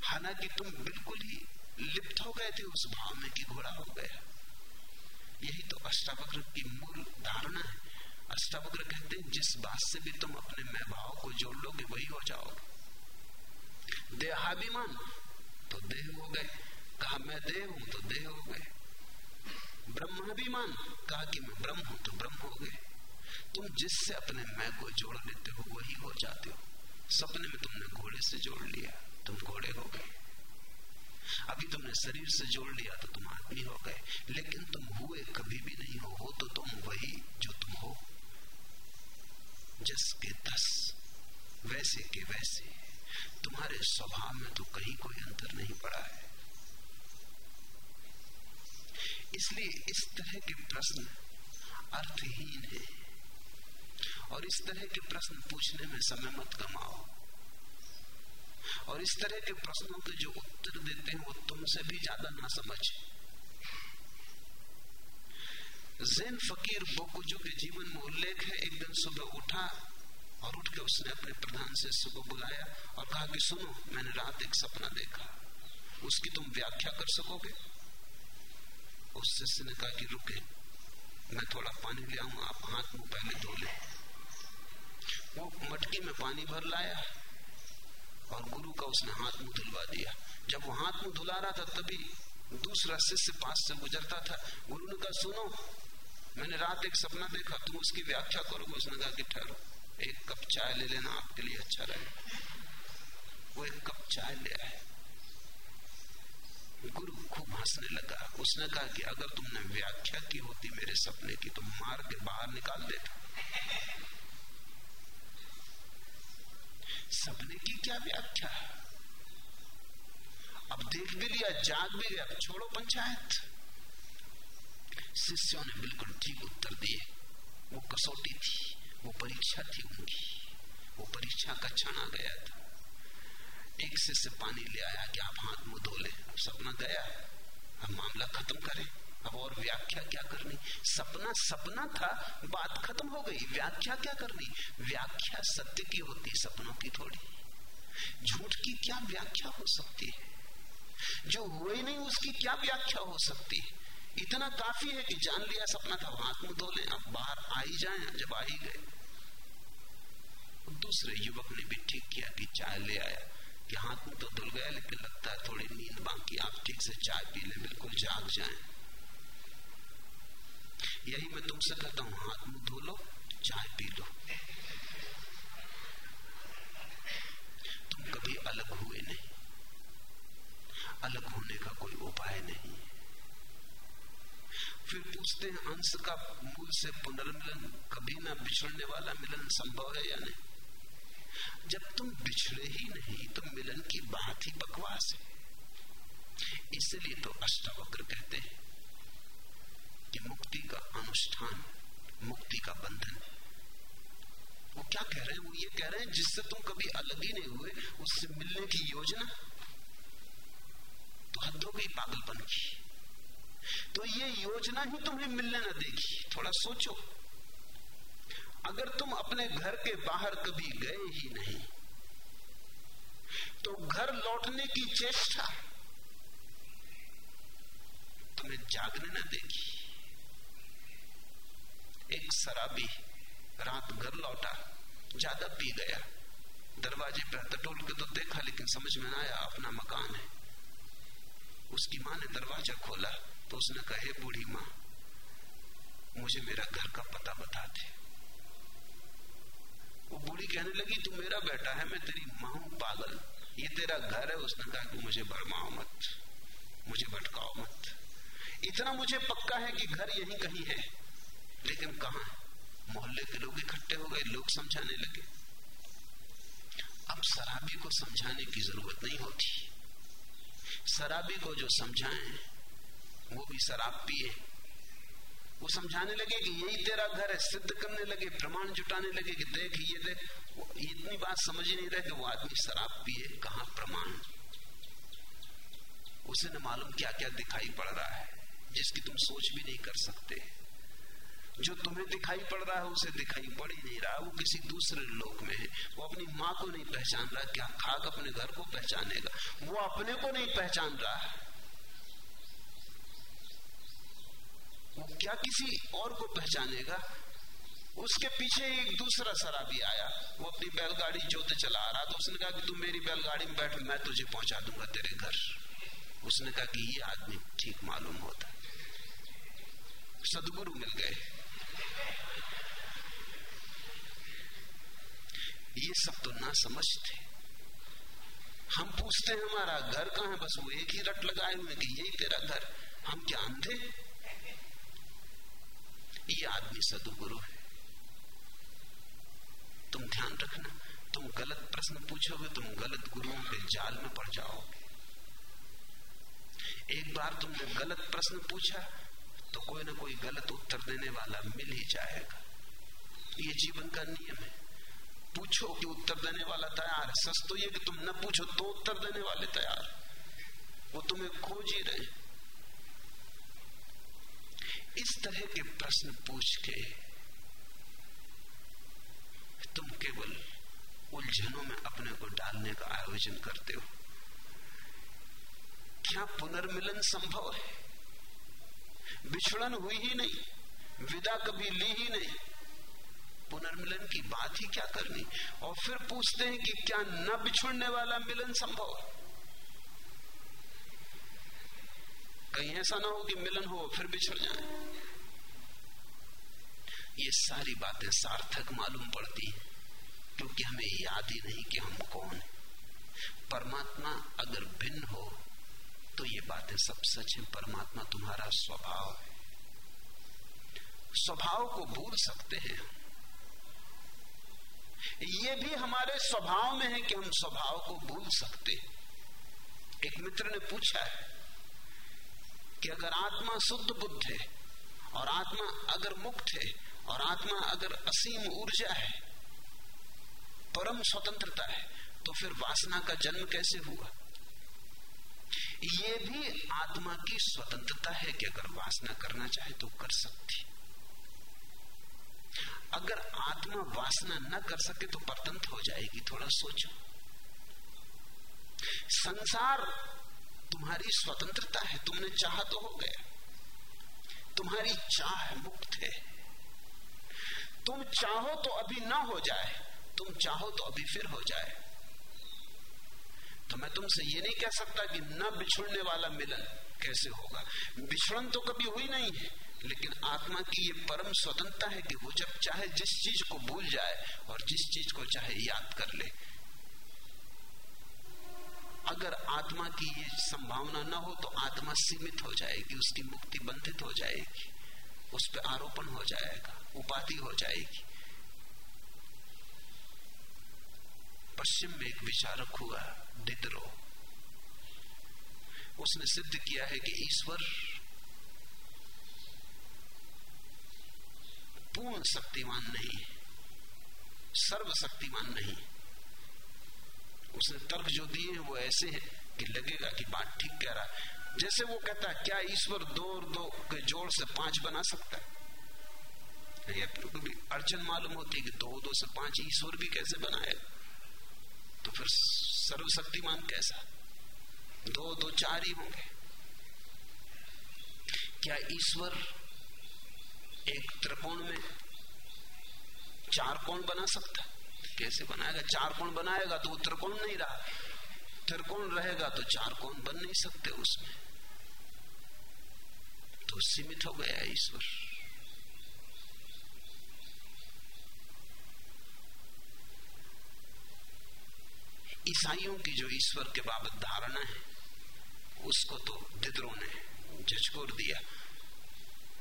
Speaker 1: हालाँकि तुम बिल्कुल ही लिप्त हो गए थे उस भाव में कि घोड़ा हो गया। यही तो अष्टावक्र की मूल धारणा है। अष्टावक्र कहते हैं, जिस बात से भी तुम अपने मैं भाव को जोड़ लोगे, वही हो जाओगे। देहाभिमान तो देह हो गए। कहा मैं देव हूँ तो देह हो गए। ब्रह्माभिमान कहा कि मैं ब्रह्म हूँ तो ब्रह्म हो गए। तुम जिससे अपने मैं को जोड़ लेते हो, वही हो जाते हो। सपने में तुमने घोड़े से जोड़ लिया, तुम घोड़े हो गए। अभी तुमने शरीर से जोड़ लिया तो तुम आदमी हो गए। लेकिन तुम हुए कभी भी नहीं हो हो तो तुम वही जो तुम हो। जस के दस, वैसे के वैसे। तुम्हारे स्वभाव में तो कहीं कोई अंतर नहीं पड़ा है। इसलिए इस तरह के प्रश्न अर्थहीन है। और इस तरह के प्रश्न पूछने में समय मत कमाओ। और इस तरह के प्रश्नों के जो उत्तर देते हैं, वो तुमसे भी ज़्यादा ना समझ। जैन फकीर बोकुजू के जीवन में उल्लेख है, एक दिन सुबह उठा और उठ के उसने अपने प्रधान से सुबह बुलाया और कहा कि सुनो, मैंने रात एक सपना देखा। उसकी तुम व्याख्या कर सकोगे? उस शिष्य ने कहा कि रुके मैं थोड़ा पानी ले आऊँ आप हाथ मुँह पहले धो ले वो मटकी में पानी भर लाया और गुरु का उसने हाथ मुँह धुलवा दिया जब वो हाथ मुँह धुला रहा था तभी दूसरा शिष्य पास से गुजरता था गुरु ने कहा सुनो मैंने रात एक सपना देखा तुम उसकी व्याख्या करोगे उसने कहा कि ठहरो एक कप चाय ले लेना आपके लिए अच्छा रहेगा वो एक कप चाय ले आए गुरु खूब हंसने लगा उसने कहा कि अगर तुमने व्याख्या की होती मेरे सपने की तो मार के बाहर निकाल देता सपने की क्या व्याख्या अब देख भी लिया जाग भी गया छोड़ो पंचायत शिष्यों ने बिल्कुल ठीक उत्तर दिए वो कसौटी थी वो परीक्षा थी उनकी वो परीक्षा का क्षण आ गया था एक शिष्य पानी ले आया कि आप हाथ मुँह धो ले सपना गया अब मामला खत्म करें। अब और व्याख्या क्या करनी? सपना सपना था, बात खत्म हो गई। व्याख्या क्या करनी? व्याख्या सत्य की होती सपनों की थोड़ी। झूठ की क्या व्याख्या हो सकती है? जो हुए नहीं, उसकी क्या व्याख्या हो सकती है? इतना काफ़ी है कि जान लिया सपना था हाथ में धो लें। अब बाहर आ ही जाए, जब आ ही गए। दूसरे युवक ने भी ठीक किया कि चाय ले आया। कि हाथ में तो धुल गया, लेकिन लगता है थोड़ी नींद बाकी, आप ठीक से चाय पी ले, बिल्कुल जाग जाए। यही मैं तुमसे कहता हूँ, हाथ मुँह धो लो चाय पी लो। तुम कभी अलग हुए नहीं। अलग होने का कोई उपाय नहीं। फिर पूछते हैं, अंश का मूल से पुनर्मिलन, कभी ना बिछड़ने वाला मिलन संभव है या नहीं? जब तुम बिछड़े ही नहीं तो मिलन की बात ही बकवास है। इसलिए तो अष्टावक्र कहते हैं कि मुक्ति का अनुष्ठान, मुक्ति का बंधन वो क्या कह रहे हैं? वो ये कह रहे हैं, जिससे तुम कभी अलग ही नहीं हुए, उससे मिलने की योजना। तो हद हो गई, पागलपन की। तो ये योजना ही तुम्हें मिलने न देगी। थोड़ा सोचो। अगर तुम अपने घर के बाहर कभी गए ही नहीं तो घर लौटने की चेष्टा तुम्हें जागने न देगी। एक शराबी रात घर लौटा, ज़्यादा पी गया। दरवाजे पर टटोल के तो देखा, लेकिन समझ में आया अपना मकान है। उसकी माँ ने दरवाज़ा खोला तो उसने कहे बूढ़ी माँ, मुझे मेरा घर का पता बता दे। वो बूढ़ी कहने लगी, तू मेरा बेटा है, मैं तेरी माँ हूँ, पागल। ये तेरा घर है। उसने कहा कि, मुझे भरमाओ मत, मुझे भटकाओ मत। इतना मुझे पक्का है कि घर यही कहीं है। लेकिन कहा मोहल्ले के लोग इकट्ठे हो गए, लोग समझाने लगे। अब शराबी को समझाने की ज़रूरत नहीं होती। शराबी को जो समझाएँ, वो भी शराब पिए। वो समझाने लगे कि यही तेरा घर है, सिद्ध करने लगे, प्रमाण जुटाने लगे कि देख, ये देख इतनी बात समझ ही नहीं रहे कि वो आदमी शराब पिए, कहा प्रमाण? उसे न मालूम क्या क्या दिखाई पड़ रहा है, जिसकी तुम सोच भी नहीं कर सकते। जो तुम्हें दिखाई पड़ रहा है, उसे दिखाई पड़ ही नहीं रहा। वो किसी दूसरे लोक में है। वो अपनी माँ को नहीं पहचान रहा, क्या खाक अपने घर को पहचानेगा? वो अपने को नहीं पहचान रहा। है वो क्या किसी और को पहचानेगा? उसके पीछे एक दूसरा शराबी आया। वो अपनी बैलगाड़ी जोते चला आ रहा तो उसने कहा कि तू मेरी बैलगाड़ी में बैठ, मैं तुझे पहुँचा दूँगा तेरे घर। उसने कहा कि ये आदमी ठीक मालूम होता। सदगुरु मिल गए। ये सब तो ना समझ थे। हम पूछते हैं, हमारा घर कहा है? बस वो एक ही रट लगाए हुए कि यही तेरा घर। हम क्या अंधे? ये आदमी सदुगुरु है। तुम ध्यान रखना, तुम गलत प्रश्न पूछोगे, तुम गलत गुरुओं के जाल में पड़ जाओगे। एक बार तुमने गलत प्रश्न पूछा तो कोई ना कोई गलत उत्तर देने वाला मिल ही जाएगा। ये जीवन का नियम है। पूछो कि उत्तर देने वाला तैयार है। सच तो ये कि तुम न पूछो तो उत्तर देने वाले तैयार है। वो तुम्हें खोज ही रहे इस तरह के प्रश्न पूछ के तुम केवल उलझनों में अपने को डालने का आयोजन करते हो। क्या पुनर्मिलन संभव है? बिछड़न हुई ही नहीं, विदा कभी ली ही नहीं। पुनर्मिलन की बात ही क्या करनी? और फिर पूछते हैं कि क्या न बिछुड़ने वाला मिलन संभव कहीं ऐसा ना हो कि मिलन हो, फिर बिछड़ जाए। ये सारी बातें सार्थक मालूम पड़ती हैं, क्योंकि हमें याद ही नहीं कि हम कौन है। परमात्मा अगर भिन्न हो तो ये बातें सब सच है। परमात्मा तुम्हारा स्वभाव है। स्वभाव को भूल सकते हैं ये भी हमारे स्वभाव में है कि हम स्वभाव को भूल सकते हैं। एक मित्र ने पूछा है कि अगर आत्मा शुद्ध बुद्ध है, और आत्मा अगर मुक्त है, और आत्मा अगर असीम ऊर्जा है, परम स्वतंत्रता है तो फिर वासना का जन्म कैसे हुआ? ये भी आत्मा की स्वतंत्रता है कि अगर वासना करना चाहे तो कर सकती। अगर आत्मा वासना न कर सके तो परतंत्र हो जाएगी, थोड़ा सोचो। संसार तुम्हारी स्वतंत्रता है, तुमने चाहा तो हो गया। तुम्हारी चाह मुक्त है। तुम चाहो तो अभी ना हो जाए, तुम चाहो तो अभी फिर हो जाए। तो मैं तुमसे ये नहीं कह सकता कि न बिछुड़ने वाला मिलन कैसे होगा। बिछड़न तो कभी हुई नहीं है, लेकिन आत्मा की ये परम स्वतंत्रता है कि वो जब चाहे जिस चीज़ को भूल जाए और जिस चीज़ को चाहे याद कर ले अगर आत्मा की ये संभावना न हो तो आत्मा सीमित हो जाएगी, उसकी मुक्ति बंधित हो जाएगी, उस पर आरोपण हो जाएगा, उपाधि हो जाएगी। पश्चिम में एक विचारक हुआ डिद्रो उसने सिद्ध किया है कि ईश्वर पूर्ण शक्तिमान नहीं है, सर्वशक्तिमान नहीं उसने तर्क जो दिए हैं वो ऐसे हैं कि लगेगा कि बात ठीक कह रहा है। जैसे वो कहता है, क्या ईश्वर दो और दो के जोड़ से पाँच बना सकता है? को अड़चन मालूम होती है कि दो दो से पाँच ईश्वर भी कैसे बनाएगा तो फिर सर्वशक्तिमान कैसा? दो दो चार ही होंगे। क्या ईश्वर एक त्रिकोण में चार कोण बना सकता कैसे बनाएगा? चार कोण बनाएगा तो वो त्रिकोण नहीं रहा। त्रिकोण रहेगा तो चार कोण बन नहीं सकते उसमें। तो सीमित हो गया ईश्वर। ईसाइयों की जो ईश्वर के बाबत धारणा है, उसको तो दिद्रो ने झचकोर दिया।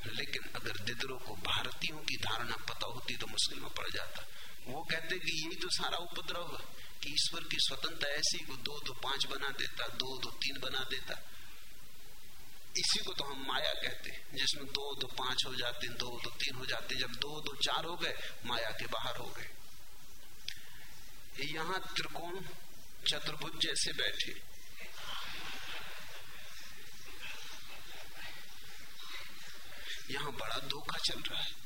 Speaker 1: लेकिन अगर दिद्रो को भारतीयों की धारणा पता होती तो मुश्किल में पड़ जाता। वो कहते कि यही तो सारा उपद्रव है कि ईश्वर की स्वतंत्रता ऐसी को दो दो पाँच बना देता, दो दो तीन बना देता। इसी को तो हम माया कहते जिसमें दो दो पाँच हो जाते, दो दो तीन हो जाते, जब दो दो चार हो गए, माया के बाहर हो गए। यहाँ त्रिकोण चतुर्भुज जैसे बैठे। यहाँ बड़ा धोखा चल रहा है।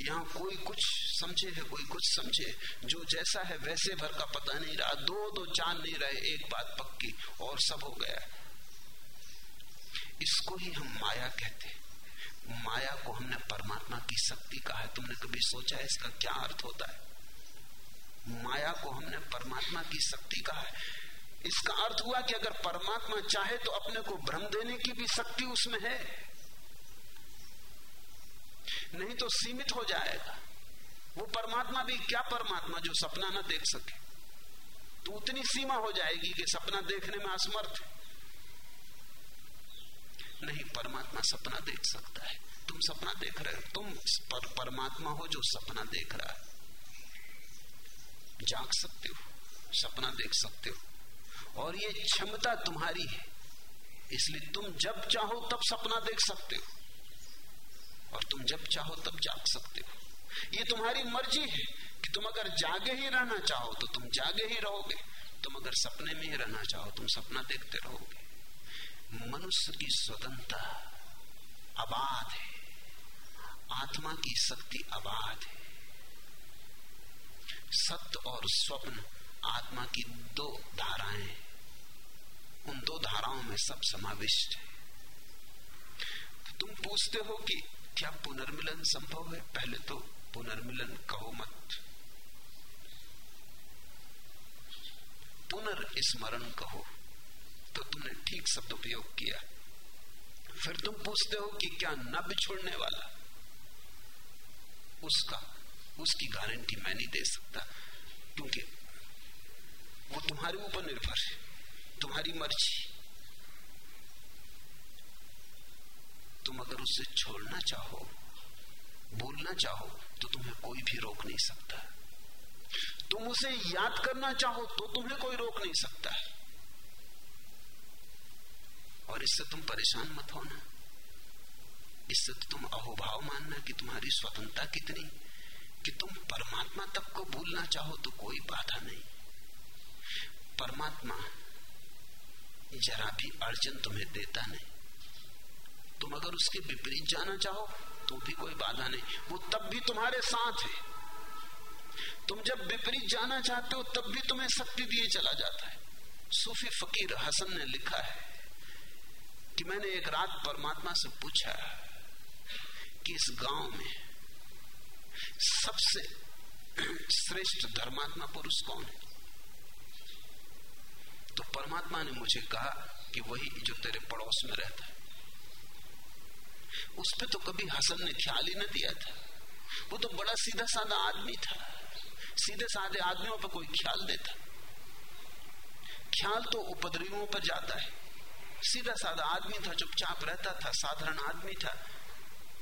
Speaker 1: यहाँ कोई कुछ समझे है, कोई कुछ समझे जो जैसा है वैसे भर का पता नहीं रहा। दो दो चाँद नहीं रहे, एक बात पक्की, और सब हो गया। इसको ही हम माया कहते माया को हमने परमात्मा की शक्ति कहा है। तुमने कभी सोचा है इसका क्या अर्थ होता है? माया को हमने परमात्मा की शक्ति कहा है। इसका अर्थ हुआ कि अगर परमात्मा चाहे तो अपने को भ्रम देने की भी शक्ति उसमें है। नहीं तो सीमित हो जाएगा। वो परमात्मा भी क्या परमात्मा जो सपना ना देख सके? तो उतनी सीमा हो जाएगी कि सपना देखने में असमर्थ नहीं परमात्मा सपना देख सकता है। तुम सपना देख रहे हो तुम पर, परमात्मा हो जो सपना देख रहा है। जाग सकते हो सपना देख सकते हो। और ये क्षमता तुम्हारी है। इसलिए तुम जब चाहो तब सपना देख सकते हो। और तुम जब चाहो तब जाग सकते हो। ये तुम्हारी मर्ज़ी है कि तुम अगर जागे ही रहना चाहो तो तुम जागे ही रहोगे। तुम अगर सपने में ही रहना चाहो, तुम सपना देखते रहोगे। मनुष्य की स्वतंत्रता अबाध है। आत्मा की शक्ति अबाध है। सत्य और स्वप्न आत्मा की दो धाराएँ उन दो धाराओं में सब समाविष्ट है। तो तुम पूछते हो कि क्या पुनर्मिलन संभव है? पहले तो पुनर्मिलन कहो मत। पुनर्स्मरण कहो तो तुमने ठीक शब्द उपयोग किया। फिर तुम पूछते हो कि क्या न बिछोड़ने वाला? उसका, उसकी गारंटी मैं नहीं दे सकता, क्योंकि वो तुम्हारे ऊपर निर्भर है, तुम्हारी मर्ज़ी। तुम अगर उससे छोड़ना चाहो भूलना चाहो तो तुम्हें कोई भी रोक नहीं सकता। तुम उसे याद करना चाहो तो तुम्हें कोई रोक नहीं सकता। और इससे तुम परेशान मत होना। इससे तो तुम अहोभाव मानना कि तुम्हारी स्वतंत्रता कितनी, कि तुम परमात्मा तक को भूलना चाहो तो कोई बाधा नहीं। परमात्मा जरा भी अड़चन तुम्हें देता नहीं। तुम अगर उसके विपरीत जाना चाहो तो भी कोई बाधा नहीं। वो तब भी तुम्हारे साथ है। तुम जब विपरीत जाना चाहते हो, तब भी तुम्हें शक्ति दिए चला जाता है। सूफी फकीर हसन ने लिखा है कि मैंने एक रात परमात्मा से पूछा कि इस गाँव में सबसे श्रेष्ठ धर्मात्मा पुरुष कौन है? तो परमात्मा ने मुझे कहा कि वही जो तेरे पड़ोस में रहता है। उस पर तो कभी हसन ने ख्याल ही न दिया था। वो तो बड़ा सीधा साधा आदमी था। सीधे साधे आदमियों पर कोई ख्याल देता। ख्याल तो उपद्रवियों पर जाता है। सीधा साधा आदमी था, चुपचाप रहता था, साधारण आदमी था।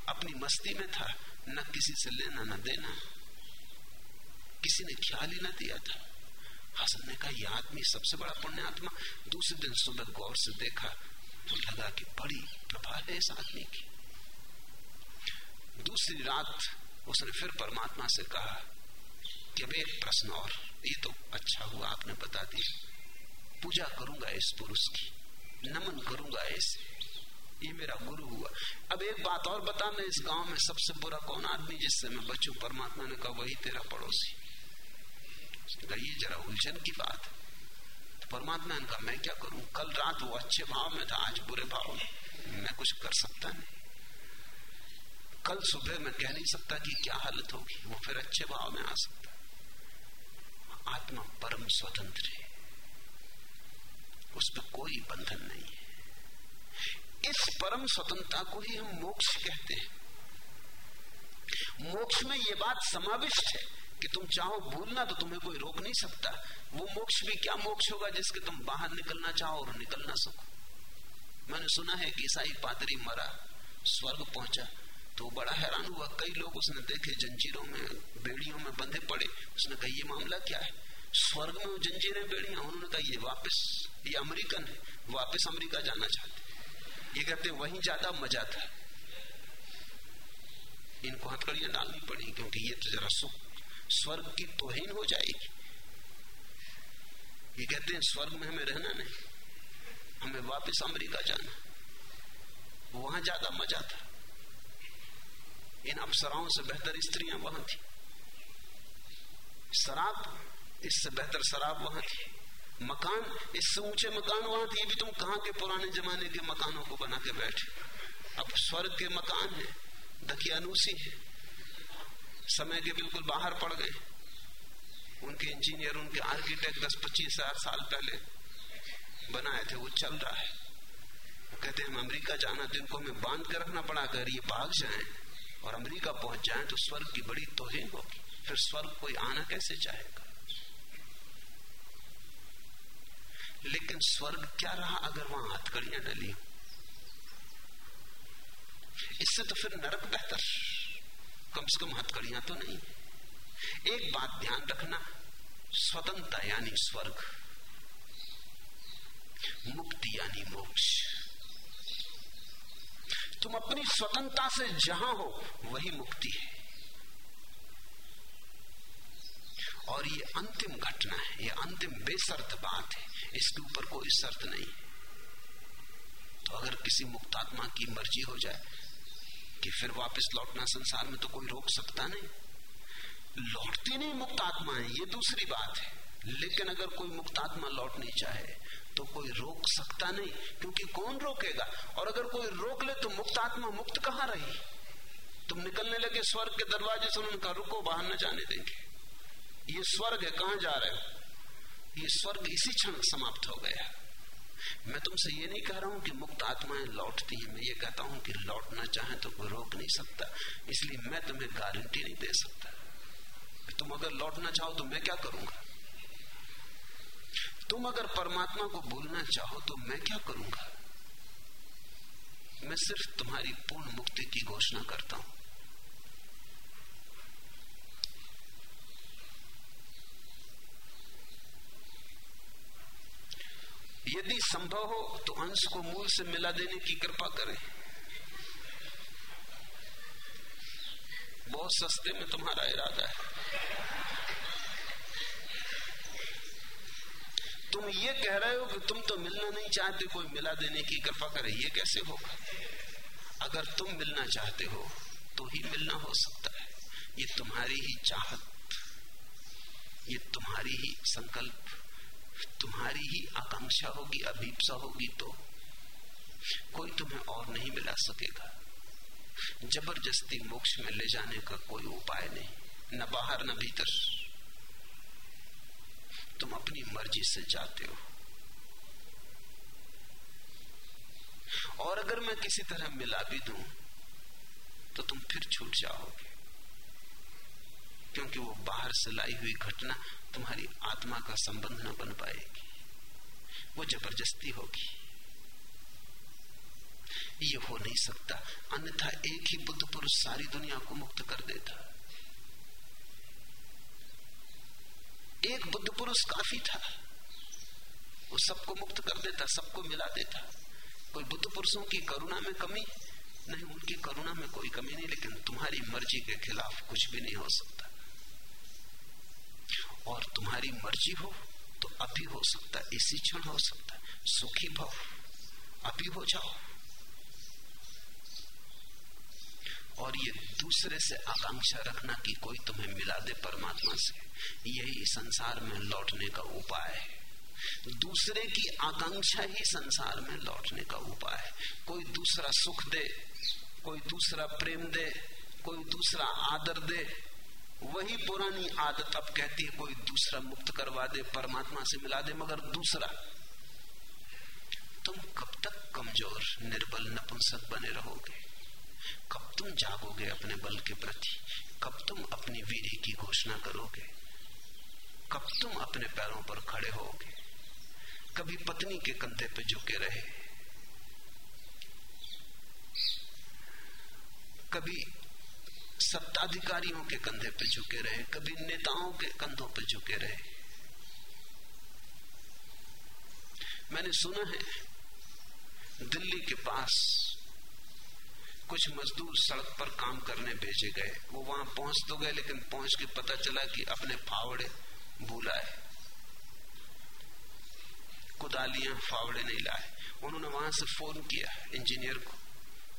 Speaker 1: अपनी मस्ती में था, न किसी से लेना, न देना। किसी ने ख्याल ही ना दिया था। हसन ने कहा यह आदमी सबसे बड़ा पुण्य आत्मा दूसरे दिन सुबह गौर से देखा तो लगा कि बड़ी प्रभा है इस आदमी की। दूसरी रात उसने फिर परमात्मा से कहा कि अब एक प्रश्न और, ये तो अच्छा हुआ आपने बता दिया। पूजा करूँगा इस पुरुष की, नमन करूँगा ऐसे ये मेरा गुरु हुआ। अब एक बात और बता मैं इस गाँव में सबसे बुरा कौन आदमी जिससे मैं बचू? परमात्मा ने कहा, वही तेरा पड़ोसी। ये जरा उलझन की बात। तो परमात्मा ने कहा, मैं क्या करूँ? कल रात वो अच्छे भाव में था, आज बुरे भाव में। मैं कुछ कर सकता नहीं। कल सुबह मैं कह नहीं सकता कि क्या हालत होगी, वो फिर अच्छे भाव में आ सकता आत्मा परम स्वतंत्र है। उसमें कोई बंधन नहीं है। इस परम स्वतंत्रता को ही हम मोक्ष कहते हैं। मोक्ष में ये बात समाविष्ट है कि तुम चाहो भूलना तो तुम्हें कोई रोक नहीं सकता। वो मोक्ष भी क्या मोक्ष होगा जिसके तुम बाहर निकलना चाहो और निकल ना सको? मैंने सुना है कि ईसाई पादरी मरा, स्वर्ग पहुँचा। तो बड़ा हैरान हुआ। कई लोग उसने देखे, जंजीरों में, बेड़ियों में बंधे पड़े। उसने कहा, ये मामला क्या है? स्वर्ग में जंजीरें, बेड़ियाँ उन्होंने कहा, ये वापस, ये अमेरिकन है। वापस अमेरिका जाना चाहते ये कहते वहीं ज़्यादा मज़ा था। इनको हथकड़ियाँ डालनी पड़ी क्योंकि ये तो जरा सुख, स्वर्ग की तोहीन हो जाएगी। ये कहते हैं, स्वर्ग में हमें रहना नहीं, हमें वापस अमेरिका जाना वहाँ ज़्यादा मज़ा था। इन अप्सराओं से बेहतर स्त्रियाँ वहाँ थी। शराब इससे बेहतर शराब वहाँ थी। मकान इससे ऊँचे मकान वहाँ थे। भी तुम कहाँ के पुराने जमाने के मकानों को बना के बैठे अब स्वर्ग के मकान है, दकियानूसी है। समय के बिल्कुल बाहर पड़ गए। उनके इंजीनियर, उनके आर्किटेक्ट दस पच्चीस हज़ार साल पहले बनाए थे, वो चल रहा है। कहते हैं अमेरिका जाना तो इनको हमें बाँध कर रखना पड़ा, अगर ये भाग जाए और अमेरिका पहुँच जाए तो स्वर्ग की बड़ी तोहिन होगी। फिर स्वर्ग कोई आना कैसे चाहेगा? लेकिन स्वर्ग क्या रहा अगर वहाँ हथकड़ियाँ डली इससे तो फिर नरक बेहतर। कम से कम हथकड़ियाँ तो नहीं। एक बात ध्यान रखना, स्वतंत्रता यानी स्वर्ग। मुक्ति यानी मोक्ष। तुम अपनी स्वतंत्रता से जहाँ हो, वही मुक्ति है। और ये अंतिम घटना है, ये अंतिम बेसर्त बात है, इसके ऊपर कोई शर्त नहीं तो अगर किसी मुक्तात्मा की मर्ज़ी हो जाए, कि फिर वापस लौटना संसार में तो कोई रोक सकता नहीं। लौटती नहीं मुक्तात्मा है ये दूसरी बात है। लेकिन अगर कोई मुक्तात्मा लौटनी चाहे तो कोई रोक सकता नहीं, क्योंकि कौन रोकेगा? और अगर कोई रोक ले तो मुक्त आत्मा मुक्त कहाँ रही? तुम निकलने लगे स्वर्ग के दरवाजे से, उनका रुको, बाहर न जाने देंगे। ये स्वर्ग है, कहाँ जा रहे हो? ये स्वर्ग इसी क्षण समाप्त हो गया। मैं तुमसे ये नहीं कह रहा हूँ कि मुक्त आत्माएँ लौटती हैं। मैं ये कहता हूँ कि लौटना चाहे तो कोई रोक नहीं सकता। इसलिए मैं तुम्हें गारंटी नहीं दे सकता। तुम अगर लौटना चाहो तो मैं क्या करूँगा? तुम अगर परमात्मा को भूलना चाहो तो मैं क्या करूँगा? मैं सिर्फ़ तुम्हारी पूर्ण मुक्ति की घोषणा करता हूँ। यदि संभव हो तो अंश को मूल से मिला देने की कृपा करें। बहुत सस्ते में तुम्हारा इरादा है। तुम ये कह रहे हो कि तुम तो मिलना नहीं चाहते, कोई मिला देने की कृपा करे, ये कैसे होगा? अगर तुम मिलना चाहते हो तो ही मिलना हो सकता है। ये तुम्हारी ही चाहत, ये तुम्हारी ही संकल्प, तुम्हारी ही आकांक्षा होगी, अभीपसा होगी तो कोई तुम्हें और नहीं मिला सकेगा। ज़बरदस्ती मोक्ष में ले जाने का कोई उपाय नहीं, न बाहर न भीतर। तुम अपनी मर्ज़ी से जाते हो। और अगर मैं किसी तरह मिला भी दूँ तो तुम फिर छूट जाओगे। क्योंकि वो बाहर से लाई हुई घटना तुम्हारी आत्मा का संबंध न बन पाएगी। वो ज़बरदस्ती होगी। ये हो नहीं सकता, अन्यथा एक ही बुद्ध पुरुष सारी दुनिया को मुक्त कर देता। एक बुद्ध पुरुष काफ़ी था। वो सबको मुक्त कर देता, सबको मिला देता। कोई बुद्ध पुरुषों की करुणा में कमी? नहीं, उनकी करुणा में कोई कमी नहीं, लेकिन तुम्हारी मर्ज़ी के खिलाफ कुछ भी नहीं हो सकता। और तुम्हारी मर्ज़ी हो तो अभी हो सकता इसी क्षण हो सकता सुखी भव, अभी हो जाओ। और ये दूसरे से आकांक्षा रखना कि कोई तुम्हें मिला दे परमात्मा से। यही संसार में लौटने का उपाय है। दूसरे की आकांक्षा ही संसार में लौटने का उपाय है। कोई दूसरा सुख दे, कोई दूसरा प्रेम दे, कोई दूसरा आदर दे, वही पुरानी आदत अब कहती है, कोई दूसरा मुक्त करवा दे, परमात्मा से मिला दे, मगर दूसरा। तुम कब तक कमज़ोर, निर्बल, नपुंसक बने रहोगे? कब तुम जागोगे अपने बल के प्रति? कब तुम अपनी वीर की घोषणा करोगे? कब तुम अपने पैरों पर खड़े होगे? कभी पत्नी के कंधे पे झुके रहे। कभी सत्ताधिकारियों के कंधे पर झुके रहे। कभी नेताओं के कंधों पर झुके रहे। मैंने सुना है, दिल्ली के पास कुछ मजदूर सड़क पर काम करने भेजे गए। वो वहाँ पहुँच तो गए, लेकिन पहुँच के पता चला कि अपने फावड़े भूलाए कुदालियाँ फावड़े नहीं लाए। उन्होंने वहाँ से फ़ोन किया इंजीनियर को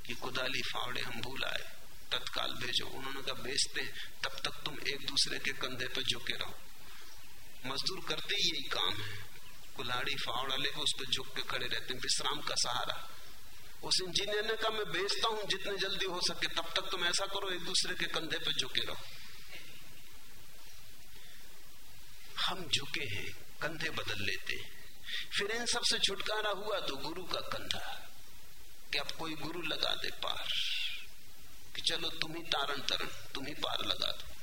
Speaker 1: कि कुदाली फावड़े हम भूल आए। तत्काल भेजो। उन्होंने कहा, भेजते तब तक तुम एक दूसरे के कंधे पर झुके रहो। मजदूर करते ही यही काम है। कुल्हाड़ी फावड़ा लेकर उस पर झुक के खड़े रहते हैं। विश्राम का सहारा। उस इंजीनियर ने कहा, मैं भेजता हूँ जितने जल्दी हो सके। तब तक तुम ऐसा करो, एक दूसरे के कंधे पर झुके रहो। हम झुके हैं, कंधे बदल लेते हैं। फिर इन सबसे छुटकारा हुआ तो गुरु का कंधा। कि अब कोई गुरु लगा दे पार। कि चलो तुम ही तारण तरण, तुम ही पार लगा दो।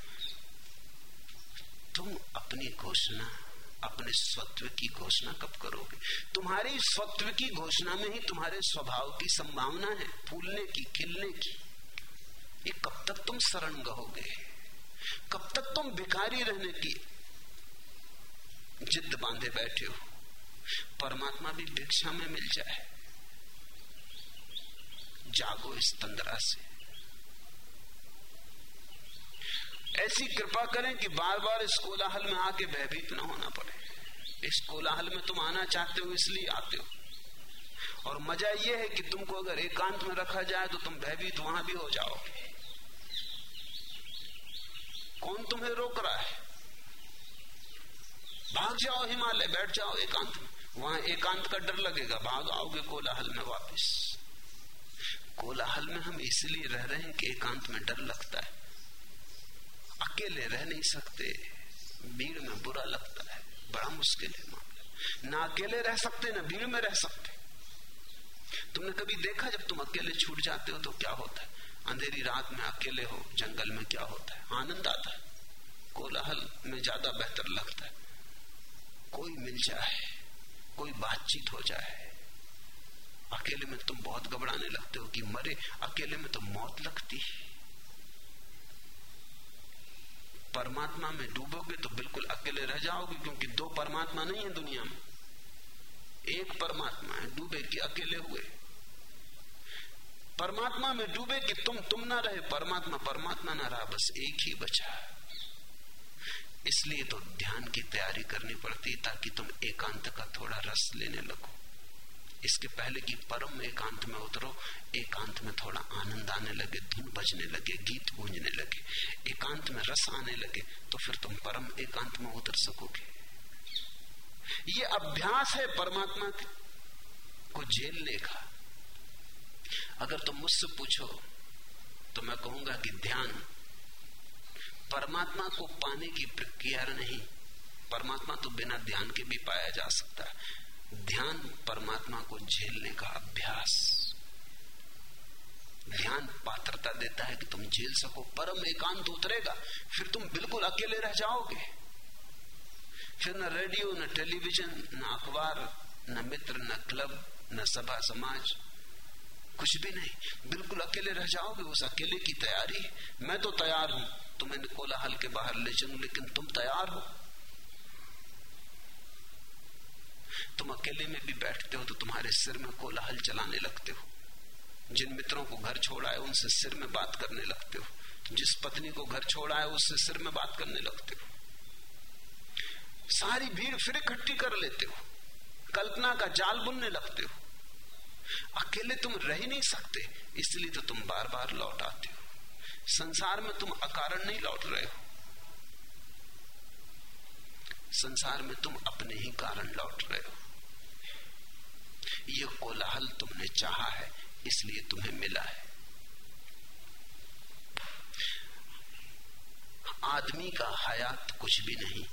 Speaker 1: तुम अपनी घोषणा, अपने स्वत्व की घोषणा कब करोगे? तुम्हारी स्वत्व की घोषणा में ही तुम्हारे स्वभाव की संभावना है, फूलने की, खिलने की। ये कब तक तुम शरण गहोगे? कब तक तुम भिखारी रहने की जिद बांधे बैठे हो। परमात्मा भी भिक्षा में मिल जाए। जागो इस तंद्रा से। ऐसी कृपा करें कि बार बार इस कोलाहल में आके भयभीत न होना पड़े। इस कोलाहल में तुम आना चाहते हो, इसलिए आते हो। और मज़ा यह है कि तुमको अगर एकांत में रखा जाए तो तुम भयभीत वहाँ भी हो जाओगे। कौन तुम्हें रोक रहा है? भाग जाओ हिमालय, बैठ जाओ एकांत। में वहाँ एकांत का डर लगेगा। भाग आओगे कोलाहल में वापस। कोलाहल में हम इसलिए रह रहे हैं कि एकांत में डर लगता है। अकेले रह नहीं सकते। भीड़ में बुरा लगता है। बड़ा मुश्किल है मामला। ना अकेले रह सकते, ना भीड़ में रह सकते। तुमने कभी देखा जब तुम अकेले छूट जाते हो तो क्या होता है? अंधेरी रात में अकेले हो, जंगल में क्या होता है? आनंद आता है। कोलाहल में ज़्यादा बेहतर लगता है। कोई मिल जाए, कोई बातचीत हो जाए, अकेले में तुम बहुत घबराने लगते हो कि मरे, अकेले में तो मौत लगती है। परमात्मा में डूबोगे तो बिल्कुल अकेले रह जाओगे, क्योंकि दो परमात्मा नहीं है दुनिया में। एक परमात्मा है, डूबे कि अकेले हुए। परमात्मा में डूबे कि तुम तुम ना रहे, परमात्मा परमात्मा ना रहा, बस एक ही बचा। इसलिए तो ध्यान की तैयारी करनी पड़ती ताकि तुम एकांत का थोड़ा रस लेने लगो। इसके पहले कि परम एकांत में उतरो, एकांत में थोड़ा आनंद आने लगे, धुन बजने लगे, गीत गूंजने लगे, एकांत में रस आने लगे तो फिर तुम परम एकांत में उतर सकोगे। ये अभ्यास है परमात्मा को। झेलने का अगर तुम मुझसे पूछो तो मैं कहूँगा कि ध्यान परमात्मा को पाने की प्रक्रिया नहीं, परमात्मा तो बिना ध्यान के भी पाया जा सकता है। ध्यान परमात्मा को झेलने का अभ्यास। ध्यान पात्रता देता है कि तुम झेल सको, परम एकांत उतरेगा, फिर तुम बिल्कुल अकेले रह जाओगे। फिर न रेडियो, न टेलीविज़न, न अखबार, न मित्र, न क्लब, न सभा समाज कुछ भी नहीं। बिल्कुल अकेले रह जाओगे, उस अकेले की तैयारी मैं तो तैयार हूँ। तुम्हें कोलाहल के बाहर ले चलू, लेकिन तुम तैयार हो। तुम अकेले में भी बैठते हो तो तुम्हारे सिर में कोलाहल चलाने लगते हो। जिन मित्रों को घर छोड़ा है उनसे सिर में बात करने लगते हो। जिस पत्नी को घर छोड़ा है उससे सिर में बात करने लगते हो। सारी भीड़ फिर इकट्ठी कर लेते हो। कल्पना का जाल बुनने लगते हो। अकेले तुम रह नहीं सकते, इसलिए तो तुम बार बार लौट आते हो। संसार में तुम अकारण नहीं लौट रहे हो। संसार में तुम अपने ही कारण लौट रहे हो। यह कोलाहल तुमने चाहा है, इसलिए तुम्हें मिला है। आदमी का हयात कुछ भी नहीं।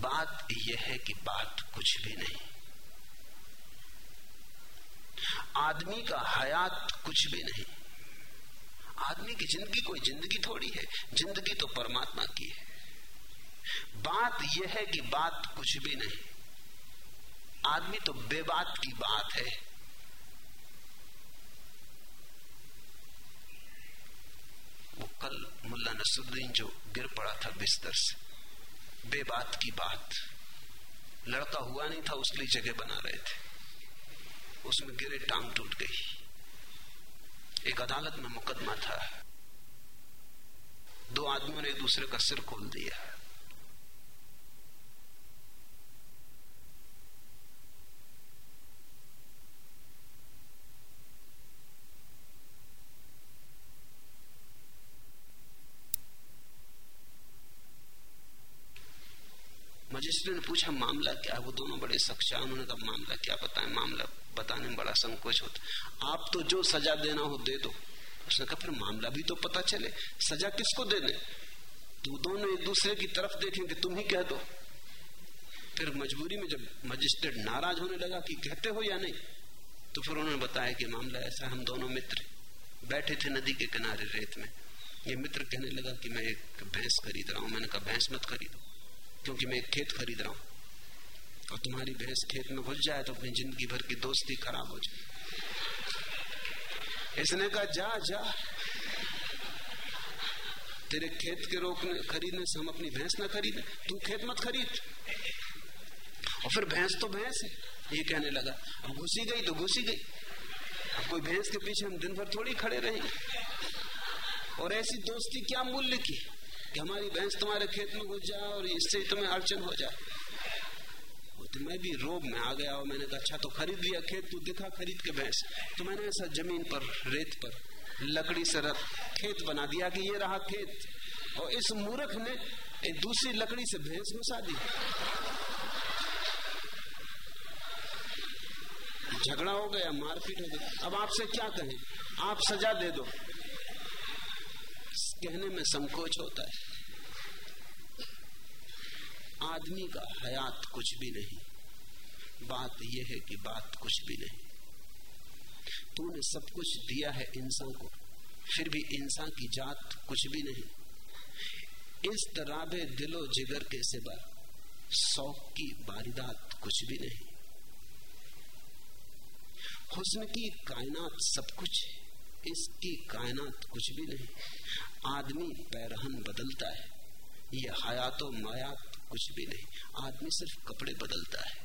Speaker 1: बात यह है कि बात कुछ भी नहीं। आदमी का हयात कुछ भी नहीं। आदमी की ज़िंदगी कोई ज़िंदगी थोड़ी है, ज़िंदगी तो परमात्मा की है। बात यह है कि बात कुछ भी नहीं। आदमी तो बेबात की बात है। वो कल मुल्ला नसरुद्दीन जो गिर पड़ा था बिस्तर से, बेबात की बात। लड़का हुआ नहीं था, उसके लिए जगह बना रहे थे। उसमें गिरे टांग टूट गई। एक अदालत में मुकदमा था। दो आदमियों ने एक दूसरे का सिर खोल दिया। मजिस्ट्रेट ने पूछा, मामला क्या है? वो दोनों बड़े सच्चा उन्होंने कहा, मामला क्या बताए? मामला बताने में बड़ा संकोच होता आप तो जो सजा देना हो, दे दो। उसने कहा, फिर मामला भी तो पता चले। सजा किसको दे दे तो दोनों एक दूसरे की तरफ़ देखें कि तुम ही कह दो। फिर मजबूरी में जब मजिस्ट्रेट नाराज़ होने लगा कि कहते हो या नहीं तो फिर उन्होंने बताया कि मामला ऐसा हम दोनों मित्र बैठे थे नदी के किनारे रेत में। ये मित्र कहने लगा कि मैं एक भैंस खरीद रहा हूँ। मैंने कहा, भैंस मत खरीदो। क्योंकि मैं खेत खरीद रहा हूँ। और तुम्हारी भैंस खेत में घुस जाए तो अपनी ज़िंदगी भर की दोस्ती खराब हो जाए। इसने कहा, जा जा। तेरे खेत के रोकने खरीदने से हम अपनी भैंस ना खरीदे। तू खेत मत खरीद। और फिर भैंस तो भैंस है। ये कहने लगा, अब घुसी गई तो घुसी गई। अब कोई भैंस के पीछे हम दिन भर थोड़ी खड़े रहेंगे। और ऐसी दोस्ती क्या मूल्य की? कि हमारी भैंस तुम्हारे खेत में घुस जाए और इससे तुम्हें अड़चन हो जाए। तो मैं भी रोब में आ गया और मैंने कहा अच्छा तो खरीद लिया खेत, तू दिखा खरीद के भैंस। तो मैंने ऐसा ज़मीन पर, रेत पर, लकड़ी से खेत बना दिया कि ये रहा खेत। और इस मूर्ख ने एक दूसरी लकड़ी से भैंस घुसा दी। झगड़ा हो गया, मारपीट हो गई अब आपसे क्या कहें? आप सजा दे दो। कहने में संकोच होता है। आदमी का हयात कुछ भी नहीं। बात यह है कि बात कुछ भी नहीं। तूने सब कुछ दिया है इंसान को। फिर भी इंसान की जात कुछ भी नहीं। इस तराबे दिलो जिगर के सिवा शौक की बारिदात कुछ भी नहीं। हुस्न की कायनात सब कुछ है। इसकी कायनात कुछ भी नहीं। आदमी पैरहन बदलता है। ये हयातो मायात कुछ भी नहीं। आदमी सिर्फ़ कपड़े बदलता है।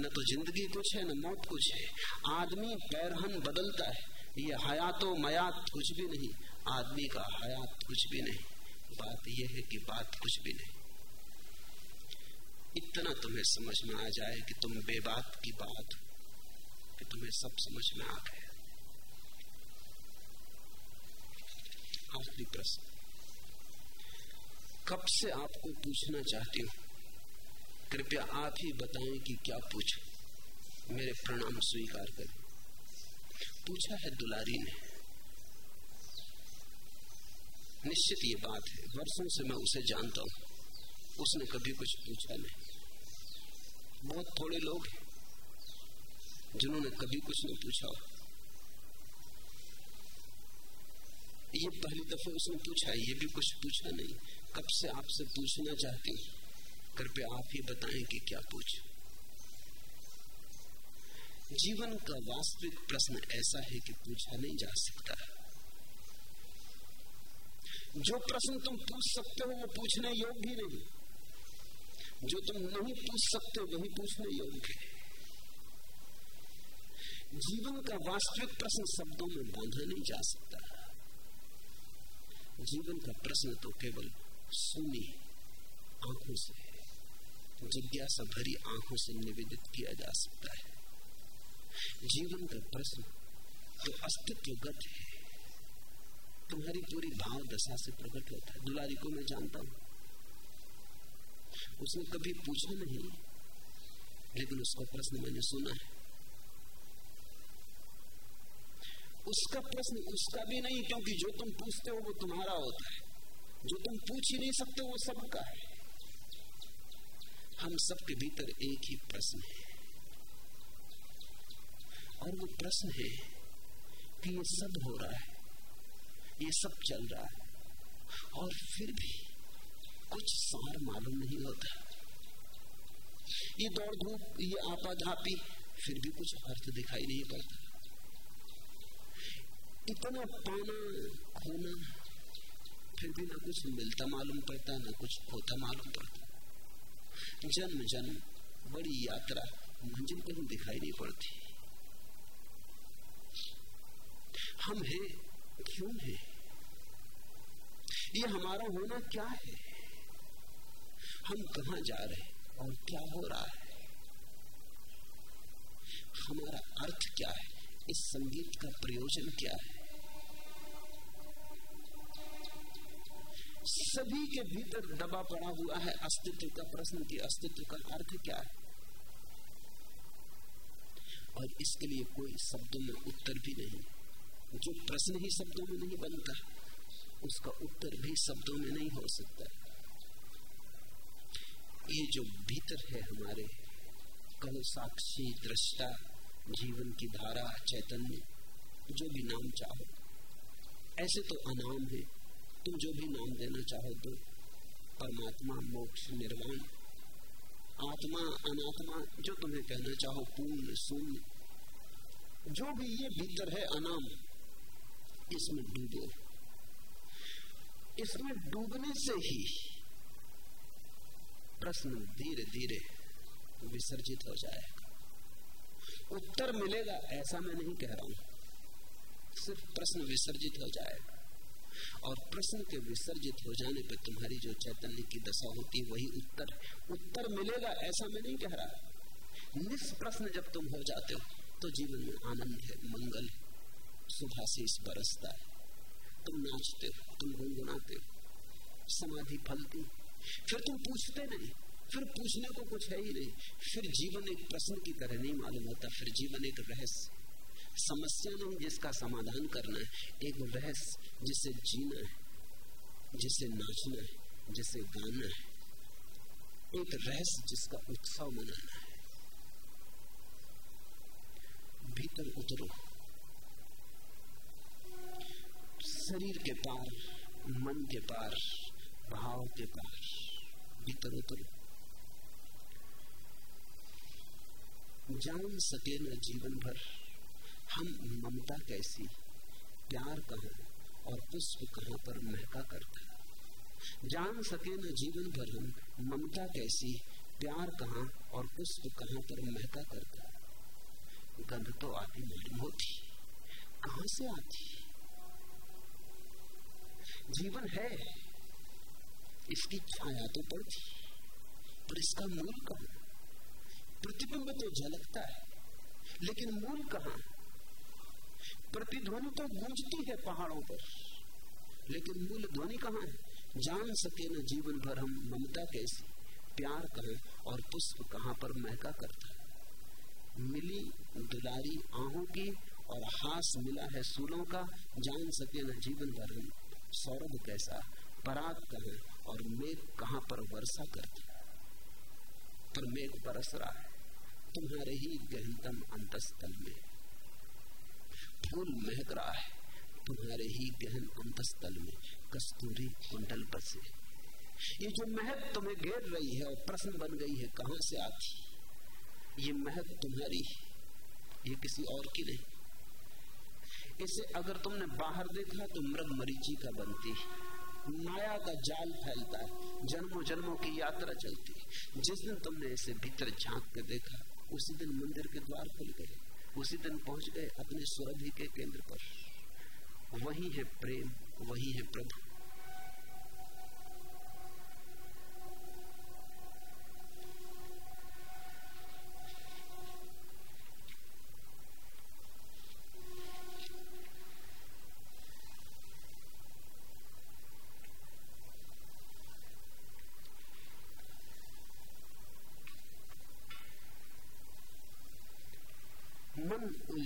Speaker 1: न तो ज़िंदगी कुछ है, न मौत कुछ है। आदमी पैरहन बदलता है। ये हयातो मयात कुछ भी नहीं। आदमी का हयात कुछ भी नहीं। बात यह है कि बात कुछ भी नहीं। इतना तुम्हें समझ में आ जाए कि तुम बेबात की बात, कि तुम्हें सब समझ में आ गया आखिरी प्रश्न। कब से आपको पूछना चाहती हूँ? कृपया आप ही बताएँ कि क्या पूछो। मेरे प्रणाम स्वीकार करें। पूछा है दुलारी ने। निश्चित ये बात है। वर्षों से मैं उसे जानता हूँ। उसने कभी कुछ पूछा नहीं। बहुत थोड़े लोग जिन्होंने कभी कुछ नहीं पूछा ये पहली दफे उसने पूछा, ये भी कुछ पूछा नहीं। कब से आपसे पूछना चाहती कृपया आप ही बताएँ कि क्या पूछ। जीवन का वास्तविक प्रश्न ऐसा है कि पूछा नहीं जा सकता। जो प्रश्न तुम पूछ सकते हो, वो पूछने योग्य नहीं। जो तुम नहीं पूछ सकते, वही पूछने योग्य है। जीवन का वास्तविक प्रश्न शब्दों में बांधा नहीं जा सकता। जीवन का प्रश्न तो केवल सुनी आँखों से जिज्ञासा भरी आँखों से निवेदित किया जा सकता है। जीवन का प्रश्न तो अस्तित्वगत है। तुम्हारी पूरी भाव दशा से प्रकट होता है। दुलारी को मैं जानता हूँ। उसने कभी पूछा नहीं, लेकिन उसका प्रश्न मैंने सुना है। उसका प्रश्न उसका भी नहीं, क्योंकि जो तुम पूछते हो वो तुम्हारा होता है। जो तुम पूछ ही नहीं सकते वो सबका है। हम सबके भीतर एक ही प्रश्न है। और वो प्रश्न है कि ये सब हो रहा है, ये सब चल रहा है, और फिर भी कुछ सार मालूम नहीं होता। ये दौड़ धूप, ये आपाधापी, फिर भी कुछ अर्थ दिखाई नहीं पड़ता। इतना पाना खोना फिर भी ना कुछ मिलता मालूम पड़ता, ना कुछ होता मालूम पड़ता। जन्म जन्म बड़ी यात्रा, मंजिल कहीं दिखाई नहीं पड़ती। हम हैं, क्यों हैं? ये हमारा होना क्या है? हम कहा जा रहे और क्या हो रहा है? हमारा अर्थ क्या है? इस संगीत का प्रयोजन क्या है? सभी के भीतर दबा पड़ा हुआ है अस्तित्व का प्रश्न की अस्तित्व का अर्थ क्या है? और इसके लिए कोई शब्दों में उत्तर भी नहीं। जो प्रश्न ही शब्दों में नहीं बनता, उसका उत्तर भी शब्दों में नहीं हो सकता। ये जो भीतर है हमारे, कहो साक्षी, दृष्टा, जीवन की धारा, चैतन्य, जो भी नाम चाहो, ऐसे तो अनाम है। तुम जो भी नाम देना चाहो दो। परमात्मा, मोक्ष, निर्वाण। आत्मा, अनात्मा, जो तुम्हें कहना चाहो, पूर्ण, शून्य। जो भी ये भीतर है, अनाम, इसमें डूबो। इसमें डूबने से ही प्रश्न धीरे धीरे विसर्जित हो जाएगा। उत्तर मिलेगा, ऐसा मैं नहीं कह रहा हूँ। सिर्फ़ प्रश्न विसर्जित हो जाएगा। और प्रश्न के विसर्जित हो जाने पर तुम्हारी जो चैतन्य की दशा होती है, वही उत्तर उत्तर मिलेगा, ऐसा मैं नहीं कह रहा। निष्प्रश्न जब तुम हो जाते हो तो जीवन में आनंद है, मंगल है सुभाशीष बरसता है। तुम नाचते हो, तुम गुनगुनाते हो, समाधि फलती फिर तुम पूछते नहीं, फिर पूछने को कुछ है ही नहीं। फिर जीवन एक प्रश्न की तरह नहीं मालूम होता, फिर जीवन एक रहस्य। समस्या नहीं जिसका समाधान करना है, एक रहस्य जिसे जीना है, जिसे नाचना है, जिसे गाना है, एक रहस्य जिसका उत्सव मनाना है। भीतर उतरो। शरीर के पार, मन के पार, भाव के पार, भीतर उतरो। जान सके न जीवन भर हम ममता कैसी, प्यार कहा और पुष्प कहाँ पर महका करता जान सके न जीवन भर हम ममता कैसी, प्यार कहा और पुष्प कहाँ पर महका करता गंध तो आती मालूम होती, कहा से आती? जीवन है, इसकी छाया तो पड़ती, पर इसका मूल कहा? प्रतिबिंब तो झलकता है, लेकिन मूल कहा? प्रतिध्वनि तो गूंजती है पहाड़ों पर। लेकिन मूल ध्वनि कहाँ है? जान सके न जीवन भर हम ममता कैसी, प्यार कहा और पुष्प कहाँ पर महका करता मिली दुलारी आहों की और हास मिला है सूलों का, जान सके न जीवन भर हम सौरभ कैसा, पराग कहा और मेघ कहाँ पर वर्षा करता पर मेघ बरस रहा है, तुम्हारे ही गहनतम अंतस्थल में। फूल महक रहा है। तुम्हारे ही गहन अंतस्थल में, कस्तूरी कुंडल बसे ये जो महक तुम्हें घेर रही है और प्रश्न बन गई है, कहाँ से आती ये महक तुम्हारी ये किसी और की नहीं। इसे अगर तुमने बाहर देखा तो मृग मरीची का बनती माया का जाल फैलता है जन्मों जन्मों की यात्रा चलती है। जिस दिन तुमने इसे भीतर झाँक के देखा, उसी दिन मंदिर के द्वार खुल गए। उसी दिन पहुँच गए अपने सुरभि के केंद्र पर। वही है प्रेम, वही है प्रभु।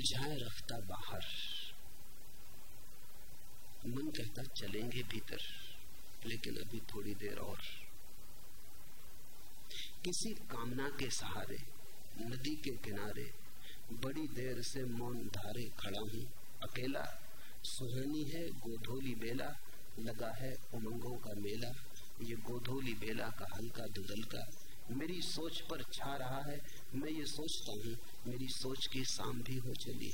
Speaker 1: उलझाए रखता बाहर। मन कहता, चलेंगे भीतर, लेकिन अभी थोड़ी देर और। किसी कामना के सहारे, नदी के किनारे, बड़ी देर से मौन धारे खड़ा हूँ। अकेला, सुहानी है गोधोली बेला, लगा है उमंगों का मेला। ये गोधोली बेला का हल्का दुदल का, मेरी सोच पर छा रहा है, मैं ये सोचता हूँ मेरी सोच की शाम भी हो चली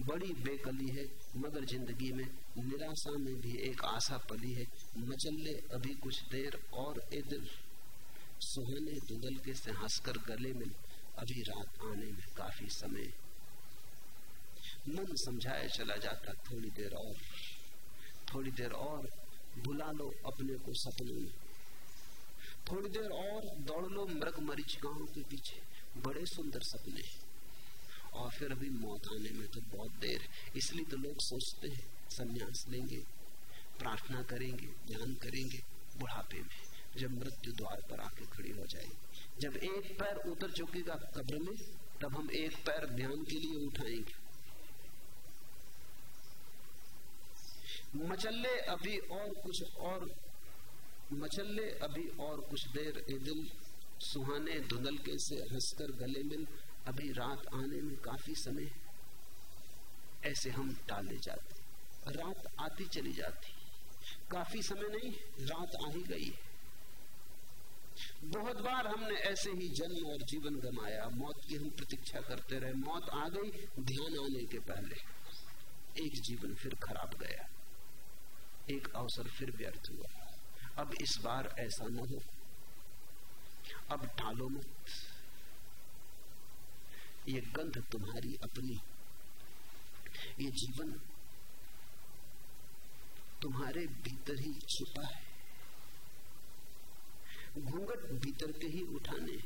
Speaker 1: बड़ी बेकली है, मगर ज़िंदगी में निराशा में भी एक आशा पली है। मचल्ले अभी कुछ देर और दिल सुहाने दुदल के से हंसकर गले में, अभी रात आने में काफ़ी समय। मन समझाए चला जाता थोड़ी देर और। थोड़ी देर और, बुला लो अपने को सपनों में। थोड़ी देर और, दौड़ लो मृग मरीचिकाओं के पीछे। बड़े सुंदर सपने और फिर अभी मौत आने में तो बहुत देर है। इसलिए तो लोग सोचते हैं, संन्यास लेंगे, प्रार्थना करेंगे, ध्यान करेंगे, बुढ़ापे में, जब मृत्यु द्वार पर आके खड़ी हो जाएगी। जब एक पैर उतर चुकेगा कब्र में, तब हम एक पैर ध्यान के लिए उठाएँगे। मचल्ले अभी और कुछ और, मचल्ले अभी और कुछ देर ए दिल सुहाने धुंधल के से हंसकर गले मिल, अभी रात आने में काफ़ी समय ऐसे हम टाले जाते रात आती चली जाती काफ़ी समय नहीं, रात आ ही गई बहुत बार हमने ऐसे ही जन्म और जीवन गमाया। मौत की हम प्रतीक्षा करते रहे। मौत आ गई, ध्यान आने के पहले एक जीवन फिर खराब गया। एक अवसर फिर व्यर्थ हुआ। अब इस बार ऐसा न हो। अब टालो मत ये गंध तुम्हारी अपनी, ये जीवन तुम्हारे भीतर ही छुपा है। घूंघट भीतर के ही उठाने।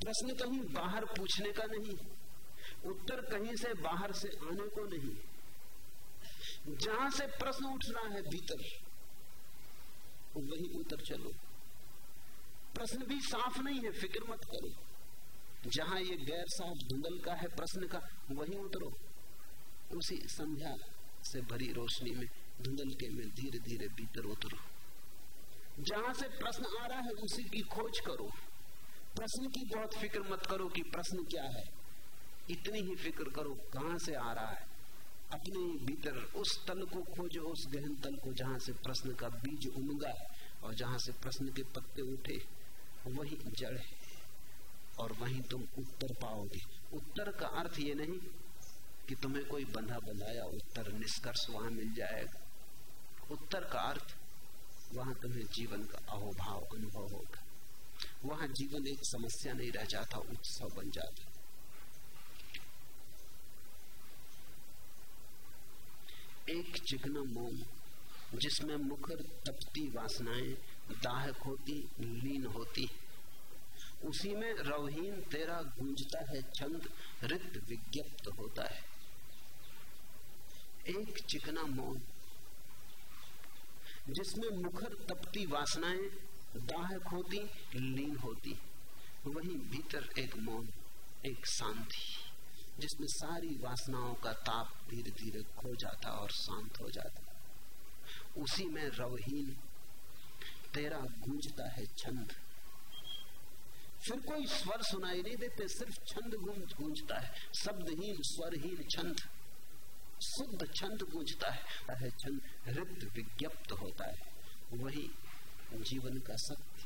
Speaker 1: प्रश्न कहीं बाहर पूछने का नहीं, उत्तर कहीं से बाहर से आने को नहीं। जहाँ से प्रश्न उठ रहा है भीतर, वही उतर चलो। प्रश्न भी साफ़ नहीं है, फ़िक्र मत करो। जहाँ ये गैर साफ़ धुंधल का है प्रश्न का, वही उतरो। उसी संध्या से भरी रोशनी में धुंधल के में धीरे धीरे भीतर उतरो। जहाँ से प्रश्न आ रहा है, उसी की खोज करो। प्रश्न की बहुत फ़िक्र मत करो कि प्रश्न क्या है। इतनी ही फ़िक्र करो कहाँ से आ रहा है। अपने भीतर उस तल को खोजो, उस गहन तल को जहाँ से प्रश्न का बीज उमगा और जहाँ से प्रश्न के पत्ते उठे। वही जड़ है। और वहीं तुम उत्तर पाओगे। उत्तर का अर्थ ये नहीं कि तुम्हें कोई बंधा बंधाया उत्तर निष्कर्ष वहाँ मिल जाएगा। उत्तर का अर्थ, वहाँ तुम्हें जीवन का अहोभाव अनुभव होगा। वहाँ जीवन एक समस्या नहीं रह जाता, उत्सव बन जाता। एक चिकना मोम, जिसमें मुखर तपती वासनाएँ दाहक होती, लीन होती। उसी में रवहीन तेरा गूंजता है, छंद रित विज्ञप्त होता है। एक चिकना मोम जिसमें मुखर तपती वासनाएँ दाहक होती, लीन होती। वही भीतर एक मौन, एक शांति, जिसमें सारी वासनाओं का ताप धीरे धीरे खो जाता और शांत हो जाता। उसी में रवहीन तेरा गूंजता है छंद। फिर कोई स्वर सुनाई नहीं देते, सिर्फ़ छंद गूंज गूंजता है। शब्दहीन, स्वरहीन छंद। शुद्ध छंद गूंजता है। छंद हृद विज्ञप्त होता है। वही जीवन का सत्य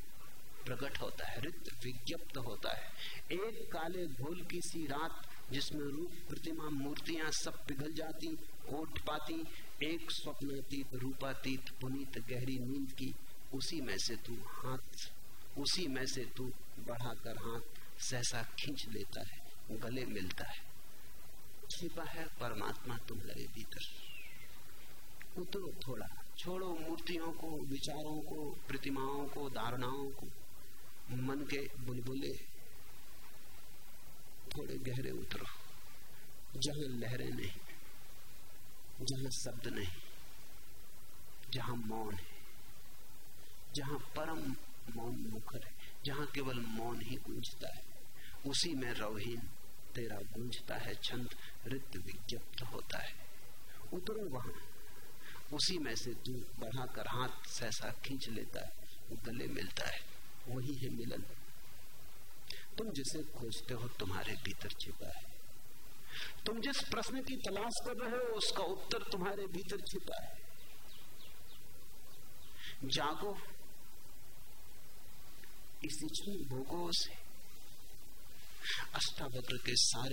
Speaker 1: प्रकट होता है हृद विज्ञप्त होता है। एक काले घोल की सी रात जिसमें रूप प्रतिमा मूर्तियाँ सब पिघल जाती ओठ पाती, एक स्वप्नातीत, रूपातीत, पुनीत, गहरी नींद की उसी में से तू हाथ, उसी में से तू बढ़ाकर हाथ सहसा खींच लेता है, गले मिलता है। छिपा है परमात्मा तुम्हारे भीतर। उतरो थोड़ा, छोड़ो मूर्तियों को, विचारों को, प्रतिमाओं को, धारणाओं को। मन के बुलबुले, थोड़े गहरे उतरो, जहाँ लहरें नहीं, जहाँ शब्द नहीं, जहाँ मौन है। जहाँ परम मौन मुखर है, जहाँ केवल मौन ही गूंजता है, उसी में रवहीन तेरा गूंजता है, छंद रित विज्ञप्त होता है। उतरो वहाँ, उसी में से तू बढ़ाकर हाथ सहसा खींच लेता है गले मिलता है, वही है मिलन। तुम जिसे खोजते हो, तुम्हारे भीतर छिपा है। तुम जिस प्रश्न की तलाश कर रहे हो, उसका उत्तर तुम्हारे भीतर छिपा है। जागो इसी क्षण भोगों से? अष्टावक्र के सारे